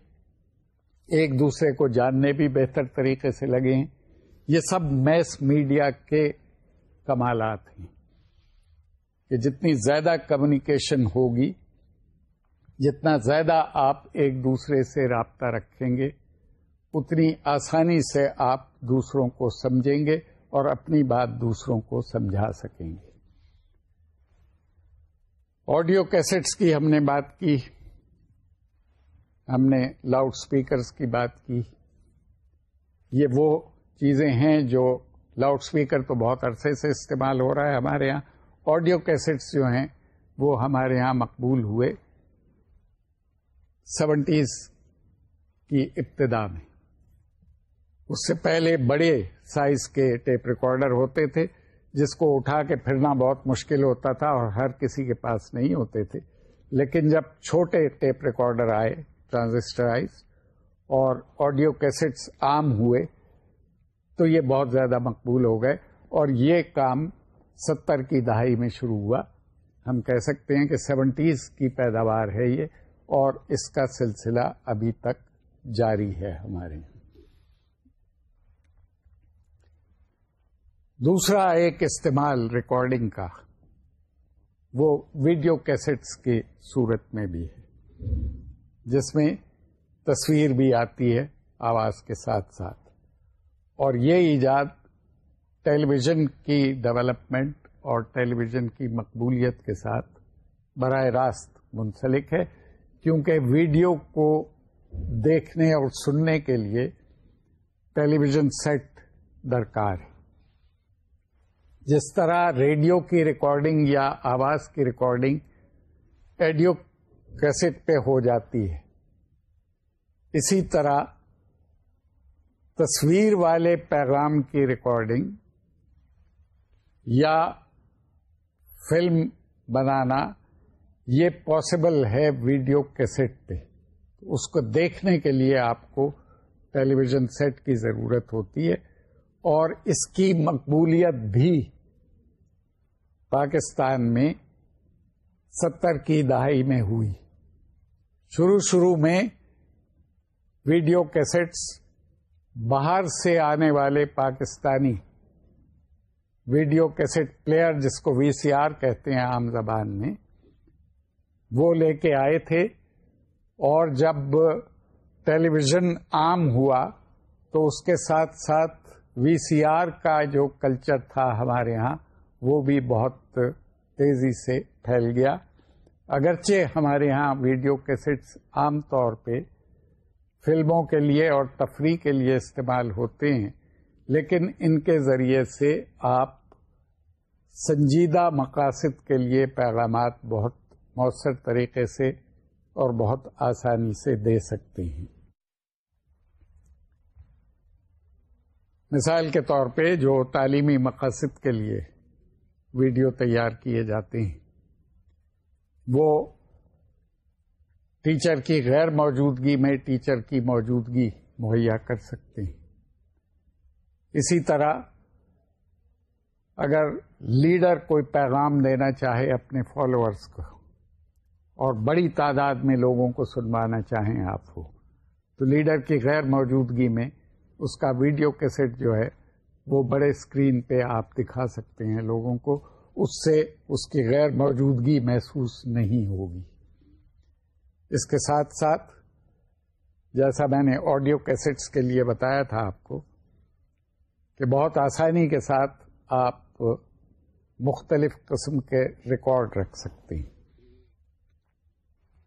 Speaker 1: ایک دوسرے کو جاننے بھی بہتر طریقے سے لگے ہیں۔ یہ سب میس میڈیا کے کمالات ہیں۔ کہ جتنی زیادہ کمیونیکیشن ہوگی، جتنا زیادہ آپ ایک دوسرے سے رابطہ رکھیں گے اتنی آسانی سے آپ دوسروں کو سمجھیں گے اور اپنی بات دوسروں کو سمجھا سکیں گے۔ آڈیو کیسٹس کی ہم نے بات کی۔ ہم نے لاؤڈ اسپیکرس کی بات کی۔ یہ وہ چیزیں ہیں جو لاؤڈ اسپیکر تو بہت عرصے سے استعمال ہو رہا ہے ہمارے یہاں آڈیو کیسٹس جو ہیں وہ ہمارے یہاں مقبول ہوئے۔ سیونٹیز کی ابتدا میں۔ اس سے پہلے بڑے سائز کے ٹیپ ریکارڈر ہوتے تھے، جس کو اٹھا کے پھرنا بہت مشکل ہوتا تھا اور ہر کسی کے پاس نہیں ہوتے تھے۔ لیکن جب چھوٹے ٹیپ ریکارڈر آئے، ٹرانزسٹرائز اور آڈیو کیسٹس عام ہوئے، تو یہ بہت زیادہ مقبول ہو گئے اور یہ کام ستر کی دہائی میں شروع ہوا۔ ہم کہہ سکتے ہیں کہ سیونٹیز کی پیداوار ہے یہ اور اس کا سلسلہ ابھی تک جاری ہے ہمارے یہاں۔ دوسرا ایک استعمال ریکارڈنگ کا، وہ ویڈیو کیسٹس کی صورت میں بھی ہے، جس میں تصویر بھی آتی ہے آواز کے ساتھ ساتھ۔ اور یہ ایجاد ٹیلی ویژن کی ڈیولپمنٹ اور ٹیلی ویژن کی مقبولیت کے ساتھ براہ راست منسلک ہے، کیونکہ ویڈیو کو دیکھنے اور سننے کے لیے ٹیلی ویژن سیٹ درکار ہے۔ جس طرح ریڈیو کی ریکارڈنگ یا آواز کی ریکارڈنگ ایڈیو کیسٹ پہ ہو جاتی ہے۔ اسی طرح تصویر والے پیغام کی ریکارڈنگ یا فلم بنانا یہ پاسبل ہے ویڈیو کیسٹ پہ۔ اس کو دیکھنے کے لیے آپ کو ٹیلی ویژن سیٹ کی ضرورت ہوتی ہے۔ اور اس کی مقبولیت بھی پاکستان میں ستر کی دہائی میں ہوئی۔ شروع شروع میں ویڈیو کیسٹس، باہر سے آنے والے پاکستانی ویڈیو کیسٹ پلیئر جس کو وی سی آر کہتے ہیں عام زبان میں، وہ لے کے آئے تھے۔ اور جب ٹیلی ویژن عام ہوا تو اس کے ساتھ ساتھ وی سی آر کا جو کلچر تھا ہمارے ہاں وہ بھی بہت تیزی سے پھیل گیا۔ اگرچہ ہمارے ہاں ویڈیو کیسٹس عام طور پہ فلموں کے لیے اور تفریح کے لیے استعمال ہوتے ہیں، لیکن ان کے ذریعے سے آپ سنجیدہ مقاصد کے لیے پیغامات بہت مؤثر طریقے سے اور بہت آسانی سے دے سکتے ہیں۔ مثال کے طور پہ جو تعلیمی مقاصد کے لیے ویڈیو تیار کیے جاتے ہیں، وہ ٹیچر کی غیر موجودگی میں ٹیچر کی موجودگی مہیا کر سکتے ہیں۔ اسی طرح اگر لیڈر کوئی پیغام دینا چاہے اپنے فالوورس کو اور بڑی تعداد میں لوگوں کو سنوانا چاہیں آپ کو، تو لیڈر کی غیر موجودگی میں اس کا ویڈیو کیسٹ جو ہے وہ بڑے اسکرین پہ آپ دکھا سکتے ہیں لوگوں کو، اس سے اس کی غیر موجودگی محسوس نہیں ہوگی۔ اس کے ساتھ ساتھ، جیسا میں نے آڈیو کیسٹس کے لیے بتایا تھا آپ کو، کہ بہت آسانی کے ساتھ آپ مختلف قسم کے ریکارڈ رکھ سکتے ہیں۔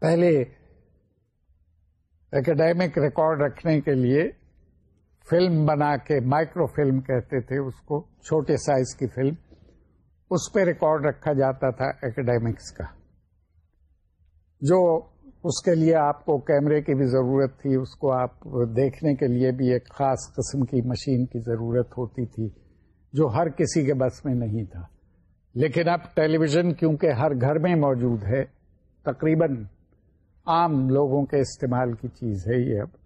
Speaker 1: پہلے اکیڈیمک ریکارڈ رکھنے کے لیے فلم بنا کے مائکرو فلم کہتے تھے، اس کو چھوٹے سائز کی فلم، اس پہ ریکارڈ رکھا جاتا تھا اکیڈیمکس کا۔ جو اس کے لیے آپ کو کیمرے کی بھی ضرورت تھی، اس کو آپ دیکھنے کے لیے بھی ایک خاص قسم کی مشین کی ضرورت ہوتی تھی، جو ہر کسی کے بس میں نہیں تھا۔ لیکن اب ٹیلی ویژن کیونکہ ہر گھر میں موجود ہے، تقریباً عام لوگوں کے استعمال کی چیز ہے یہ اب۔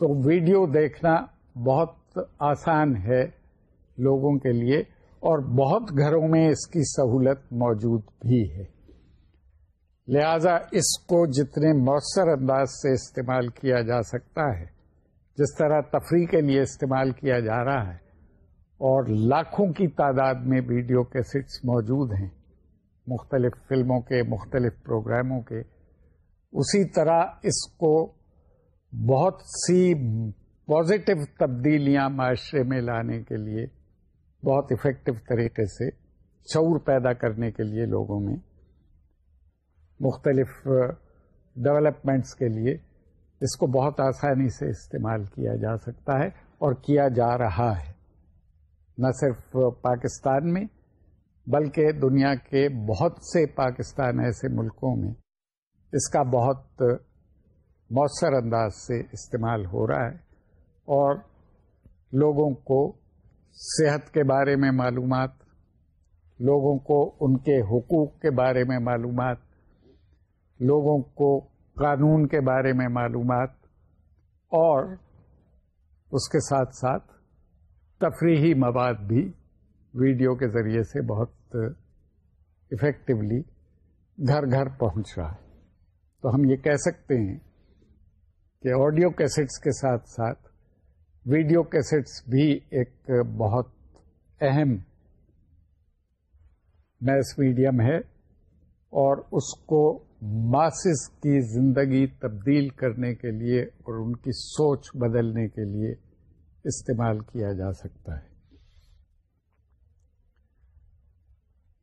Speaker 1: تو ویڈیو دیکھنا بہت آسان ہے لوگوں کے لیے اور بہت گھروں میں اس کی سہولت موجود بھی ہے۔ لہذا اس کو جتنے مؤثر انداز سے استعمال کیا جا سکتا ہے، جس طرح تفریح کے لیے استعمال کیا جا رہا ہے، اور لاکھوں کی تعداد میں ویڈیو کیسٹس موجود ہیں، مختلف فلموں کے، مختلف پروگراموں کے، اسی طرح اس کو بہت سی پازیٹو تبدیلیاں معاشرے میں لانے کے لیے، بہت افیکٹو طریقے سے شعور پیدا کرنے کے لیے لوگوں میں مختلف ڈیولپمنٹس کے لیے اس کو بہت آسانی سے استعمال کیا جا سکتا ہے اور کیا جا رہا ہے۔ نہ صرف پاکستان میں، بلکہ دنیا کے بہت سے پاکستان ایسے ملکوں میں اس کا بہت مؤثر انداز سے استعمال ہو رہا ہے اور لوگوں کو صحت کے بارے میں معلومات، لوگوں کو ان کے حقوق کے بارے میں معلومات، لوگوں کو قانون کے بارے میں معلومات اور اس کے ساتھ ساتھ تفریحی مواد بھی ویڈیو کے ذریعے سے بہت افیکٹولی گھر گھر پہنچ رہا ہے۔ تو ہم یہ کہہ سکتے ہیں کہ آڈیو کیسٹس کے ساتھ ساتھ ویڈیو کیسٹس بھی ایک بہت اہم میس میڈیم ہے اور اس کو ماسز کی زندگی تبدیل کرنے کے لیے اور ان کی سوچ بدلنے کے لیے استعمال کیا جا سکتا ہے۔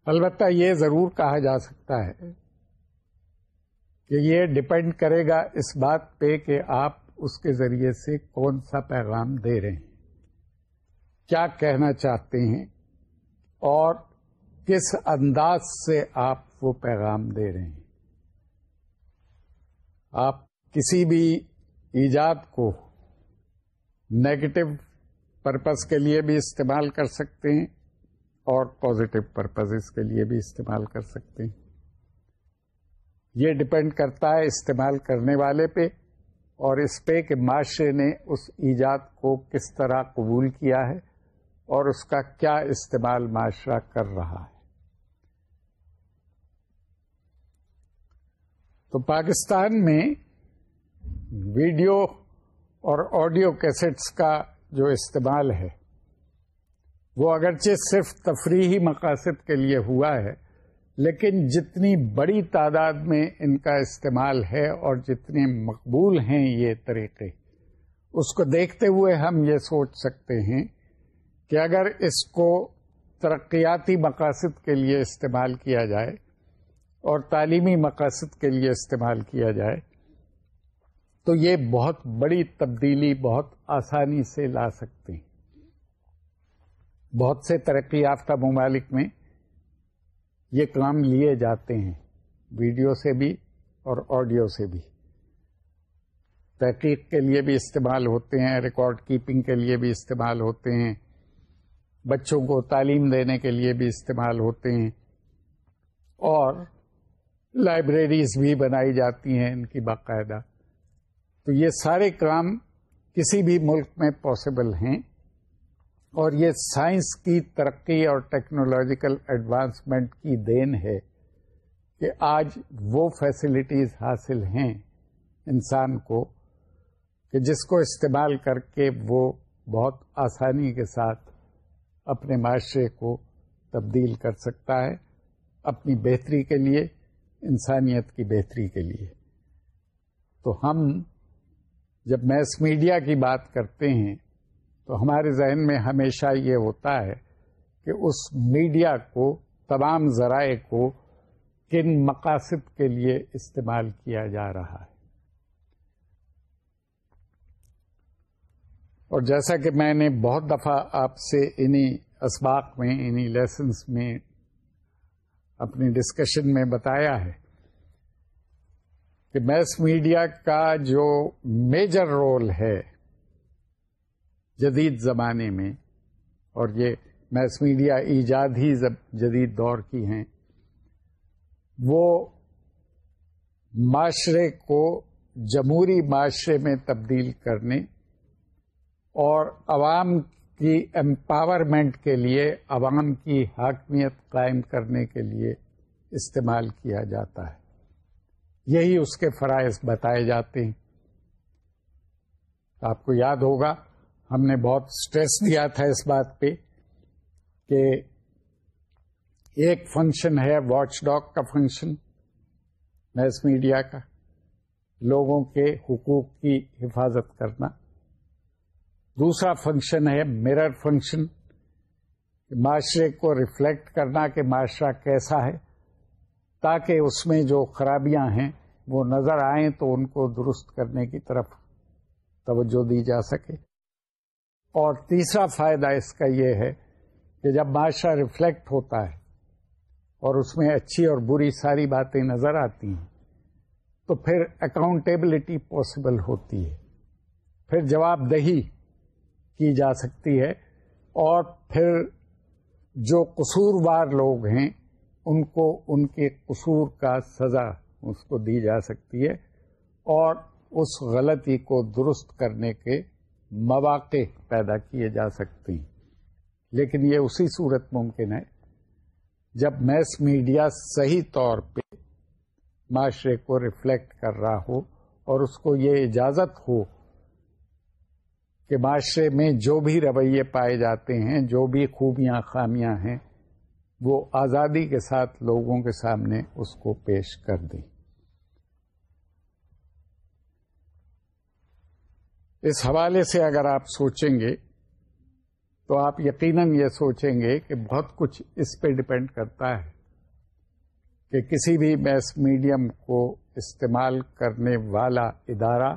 Speaker 1: البتہ یہ ضرور کہا جا سکتا ہے کہ یہ ڈپینڈ کرے گا اس بات پہ کہ آپ اس کے ذریعے سے کون سا پیغام دے رہے ہیں۔ کیا کہنا چاہتے ہیں اور کس انداز سے آپ وہ پیغام دے رہے ہیں۔ آپ کسی بھی ایجاد کو نیگیٹو پرپز کے لیے بھی استعمال کر سکتے ہیں اور پازیٹو پرپز کے لیے بھی استعمال کر سکتے ہیں۔ یہ ڈپینڈ کرتا ہے استعمال کرنے والے پہ اور اس پہ کہ معاشرے نے اس ایجاد کو کس طرح قبول کیا ہے اور اس کا کیا استعمال معاشرہ کر رہا ہے۔ تو پاکستان میں ویڈیو اور آڈیو کیسٹس کا جو استعمال ہے وہ اگرچہ صرف تفریحی مقاصد کے لیے ہوا ہے لیکن جتنی بڑی تعداد میں ان کا استعمال ہے اور جتنے مقبول ہیں یہ طریقے، اس کو دیکھتے ہوئے ہم یہ سوچ سکتے ہیں کہ اگر اس کو ترقیاتی مقاصد کے لیے استعمال کیا جائے اور تعلیمی مقاصد کے لیے استعمال کیا جائے، تو یہ بہت بڑی تبدیلی بہت آسانی سے لا سکتے ہیں۔ بہت سے ترقی یافتہ ممالک میں یہ کام لیے جاتے ہیں، ویڈیو سے بھی اور آڈیو سے بھی۔ تحقیق کے لیے بھی استعمال ہوتے ہیں، ریکارڈ کیپنگ کے لیے بھی استعمال ہوتے ہیں۔ بچوں کو تعلیم دینے کے لیے بھی استعمال ہوتے ہیں۔ اور لائبریریز بھی بنائی جاتی ہیں ان کی باقاعدہ۔ تو یہ سارے کام کسی بھی ملک میں پاسبل ہیں۔ اور یہ سائنس کی ترقی اور ٹیکنالوجیکل ایڈوانسمنٹ کی دین ہے کہ آج وہ فیسلٹیز حاصل ہیں انسان کو کہ جس کو استعمال کر کے وہ بہت آسانی کے ساتھ اپنے معاشرے کو تبدیل کر سکتا ہے، اپنی بہتری کے لیے، انسانیت کی بہتری کے لیے۔ تو ہم جب میس میڈیا کی بات کرتے ہیں تو ہمارے ذہن میں ہمیشہ یہ ہوتا ہے کہ اس میڈیا کو، تمام ذرائع کو کن مقاصد کے لیے استعمال کیا جا رہا ہے۔ اور جیسا کہ میں نے بہت دفعہ آپ سے انہی اسباق میں، انہی لیسنس میں اپنی ڈسکشن میں بتایا ہے کہ میس میڈیا کا جو میجر رول ہے جدید زمانے میں، اور یہ میس میڈیا ایجاد ہی جدید دور کی ہیں، وہ معاشرے کو جمہوری معاشرے میں تبدیل کرنے اور عوام کی امپاورمنٹ کے لیے، عوام کی حاکمیت قائم کرنے کے لیے استعمال کیا جاتا ہے۔ یہی اس کے فرائض بتائے جاتے ہیں۔ آپ کو یاد ہوگا ہم نے بہت اسٹریس دیا تھا اس بات پہ کہ ایک فنکشن ہے واچ ڈاگ کا فنکشن میس میڈیا کا، لوگوں کے حقوق کی حفاظت کرنا۔ دوسرا فنکشن ہے مرر فنکشن معاشرے کو ریفلیکٹ کرنا کہ معاشرہ کیسا ہے۔ تاکہ اس میں جو خرابیاں ہیں وہ نظر آئیں تو ان کو درست کرنے کی طرف توجہ دی جا سکے۔ اور تیسرا فائدہ اس کا یہ ہے کہ جب معاشرہ ریفلیکٹ ہوتا ہے اور اس میں اچھی اور بری ساری باتیں نظر آتی ہیں، تو پھر اکاؤنٹیبلٹی پاسبل ہوتی ہے۔ پھر جواب دہی کی جا سکتی ہے اور پھر جو قصوروار لوگ ہیں، ان کو ان کے قصور کا سزا اس کو دی جا سکتی ہے اور اس غلطی کو درست کرنے کے مواقع پیدا کیے جا سکتے ہیں۔ لیکن یہ اسی صورت ممکن ہے جب میس میڈیا صحیح طور پہ معاشرے کو ریفلیکٹ کر رہا ہو اور اس کو یہ اجازت ہو کہ معاشرے میں جو بھی رویے پائے جاتے ہیں، جو بھی خوبیاں، خامیاں ہیں، وہ آزادی کے ساتھ لوگوں کے سامنے اس کو پیش کر دیں۔ اس حوالے سے اگر آپ سوچیں گے تو آپ یقیناً یہ سوچیں گے کہ بہت کچھ اس پہ ڈپینڈ کرتا ہے کہ کسی بھی میس میڈیم کو استعمال کرنے والا ادارہ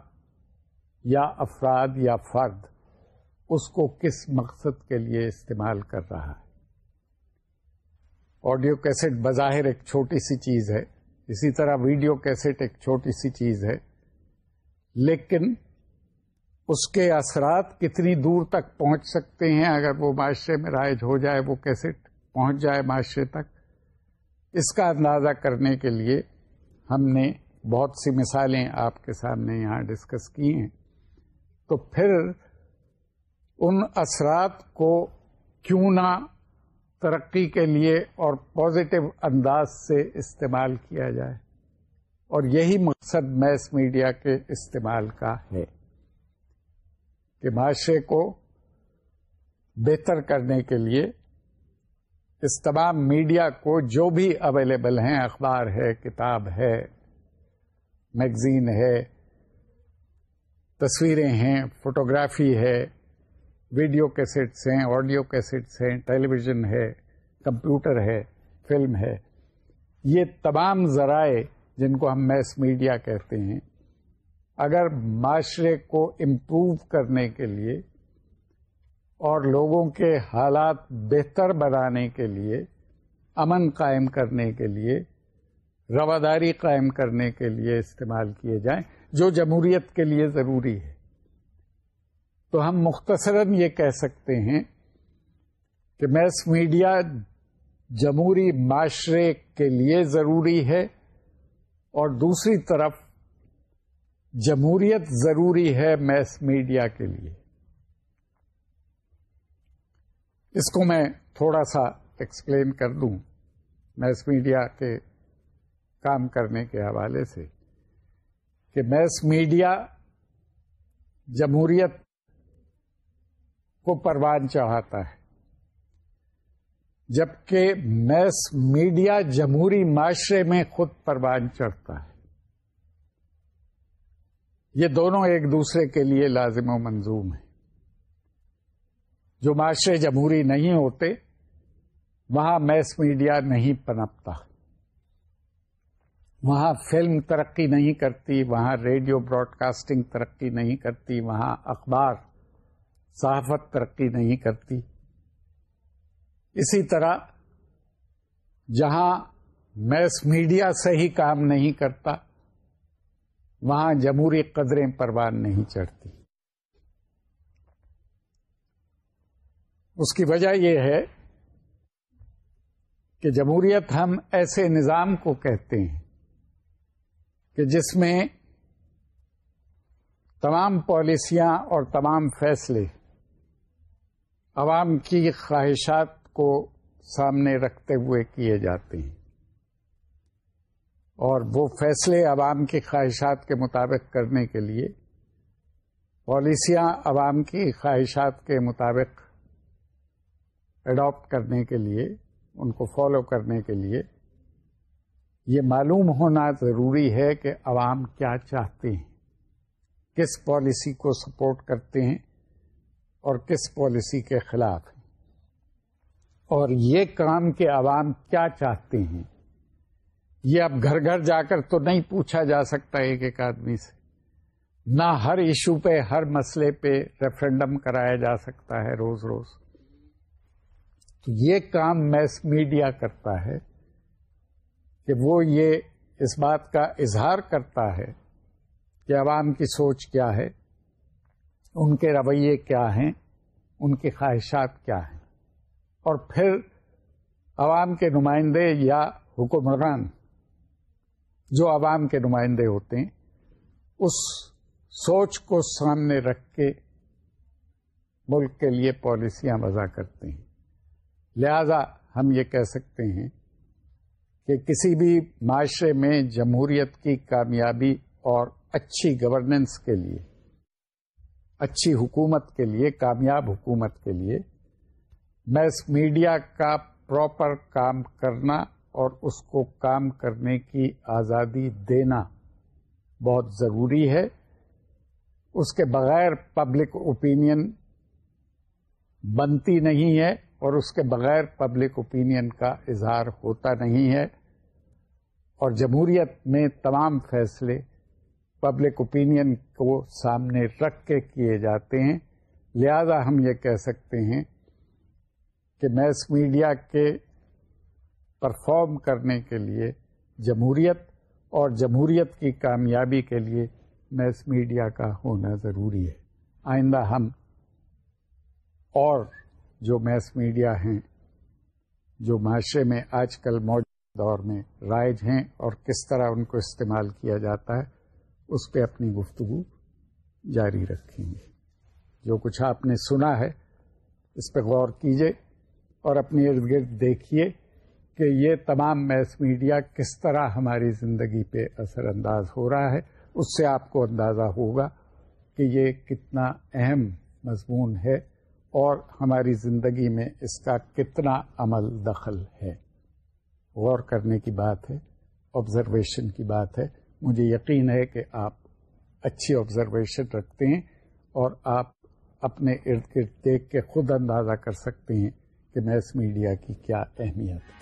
Speaker 1: یا افراد یا فرد اس کو کس مقصد کے لیے استعمال کر رہا ہے۔ آڈیو کیسٹ بظاہر ایک چھوٹی سی چیز ہے، اسی طرح ویڈیو کیسٹ ایک چھوٹی سی چیز ہے، لیکن اس کے اثرات کتنی دور تک پہنچ سکتے ہیں اگر وہ معاشرے میں رائج ہو جائے، وہ کیسٹ پہنچ جائے معاشرے تک؟ اس کا اندازہ کرنے کے لیے ہم نے بہت سی مثالیں آپ کے سامنے یہاں ڈسکس کی ہیں۔ تو پھر ان اثرات کو کیوں نہ ترقی کے لیے اور پازیٹو انداز سے استعمال کیا جائے؟ اور یہی مقصد میس میڈیا کے استعمال کا ہے۔ کہ معاشرے کو بہتر کرنے کے لیے اس تمام میڈیا کو جو بھی اویلیبل ہیں، اخبار ہے، کتاب ہے، میگزین ہے، تصویریں ہیں، فوٹوگرافی ہے، ویڈیو کیسٹس ہیں، آڈیو کیسٹس ہیں ٹیلی ویژن ہے، کمپیوٹر ہے، فلم ہے، یہ تمام ذرائع جن کو ہم میس میڈیا کہتے ہیں اگر معاشرے کو امپروو کرنے کے لیے اور لوگوں کے حالات بہتر بنانے کے لیے، امن قائم کرنے کے لیے، رواداری قائم کرنے کے لیے استعمال کیے جائیں، جو جمہوریت کے لیے ضروری ہے۔ تو ہم مختصراً یہ کہہ سکتے ہیں کہ میس میڈیا جمہوری معاشرے کے لیے ضروری ہے اور دوسری طرف جمہوریت ضروری ہے میس میڈیا کے لیے۔ اس کو میں تھوڑا سا ایکسپلین کر دوں میس میڈیا کے کام کرنے کے حوالے سے کہ میس میڈیا جمہوریت کو پروان چڑھاتا ہے۔ جبکہ میس میڈیا جمہوری معاشرے میں خود پروان چڑھتا ہے۔ یہ دونوں ایک دوسرے کے لیے لازم و منظوم ہیں۔ جو معاشرے جمہوری نہیں ہوتے، وہاں میس میڈیا نہیں پنپتا۔ وہاں فلم ترقی نہیں کرتی، وہاں ریڈیو براڈ کاسٹنگ ترقی نہیں کرتی، وہاں اخبار صحافت ترقی نہیں کرتی۔ اسی طرح جہاں میس میڈیا سے ہی کام نہیں کرتا وہاں جمہوری قدریں پروان نہیں چڑھتی۔ اس کی وجہ یہ ہے کہ جمہوریت ہم ایسے نظام کو کہتے ہیں کہ جس میں تمام پالیسیاں اور تمام فیصلے عوام کی خواہشات کو سامنے رکھتے ہوئے کیے جاتے ہیں۔ اور وہ فیصلے عوام کی خواہشات کے مطابق کرنے کے لیے، پالیسیاں عوام کی خواہشات کے مطابق اڈاپٹ کرنے کے لیے، ان کو فالو کرنے کے لیے، یہ معلوم ہونا ضروری ہے کہ عوام کیا چاہتے ہیں، کس پالیسی کو سپورٹ کرتے ہیں اور کس پالیسی کے خلاف ہیں۔ اور یہ کام کہ عوام کیا چاہتے ہیں؟ یہ اب گھر گھر جا کر تو نہیں پوچھا جا سکتا ایک ایک آدمی سے۔ نہ ہر ایشو پہ، ہر مسئلے پہ ریفرنڈم کرایا جا سکتا ہے روز روز۔ تو یہ کام میس میڈیا کرتا ہے کہ وہ یہ اس بات کا اظہار کرتا ہے کہ عوام کی سوچ کیا ہے، ان کے رویے کیا ہیں، ان کی خواہشات کیا ہیں۔ اور پھر عوام کے نمائندے یا حکمران جو عوام کے نمائندے ہوتے ہیں، اس سوچ کو سامنے رکھ کے ملک کے لیے پالیسیاں وضع کرتے ہیں۔ لہذا ہم یہ کہہ سکتے ہیں کہ کسی بھی معاشرے میں جمہوریت کی کامیابی اور اچھی گورننس کے لیے، اچھی حکومت کے لیے، کامیاب حکومت کے لیے میس میڈیا کا پراپر کام کرنا اور اس کو کام کرنے کی آزادی دینا بہت ضروری ہے۔ اس کے بغیر پبلک اوپینین بنتی نہیں ہے اور اس کے بغیر پبلک اوپینین کا اظہار ہوتا نہیں ہے۔ اور جمہوریت میں تمام فیصلے پبلک اوپینین کو سامنے رکھ کے کیے جاتے ہیں۔ لہذا ہم یہ کہہ سکتے ہیں کہ میس میڈیا کے پرفارم کرنے کے لیے جمہوریت اور جمہوریت کی کامیابی کے لیے میس میڈیا کا ہونا ضروری ہے۔ آئندہ ہم اور جو میس میڈیا ہیں، جو معاشرے میں آج کل موجود دور میں رائج ہیں اور کس طرح ان کو استعمال کیا جاتا ہے، اس پہ اپنی گفتگو جاری رکھیں گے۔ جو کچھ آپ نے سنا ہے، اس پہ غور کیجیے اور اپنی ارد گرد دیکھیے۔ کہ یہ تمام میس میڈیا کس طرح ہماری زندگی پہ اثر انداز ہو رہا ہے، اس سے آپ کو اندازہ ہوگا کہ یہ کتنا اہم مضمون ہے اور ہماری زندگی میں اس کا کتنا عمل دخل ہے۔ غور کرنے کی بات ہے آبزرویشن کی بات ہے۔ مجھے یقین ہے کہ آپ اچھی آبزرویشن رکھتے ہیں اور آپ اپنے ارد گرد دیکھ کے خود اندازہ کر سکتے ہیں کہ میس میڈیا کی کیا اہمیت ہے۔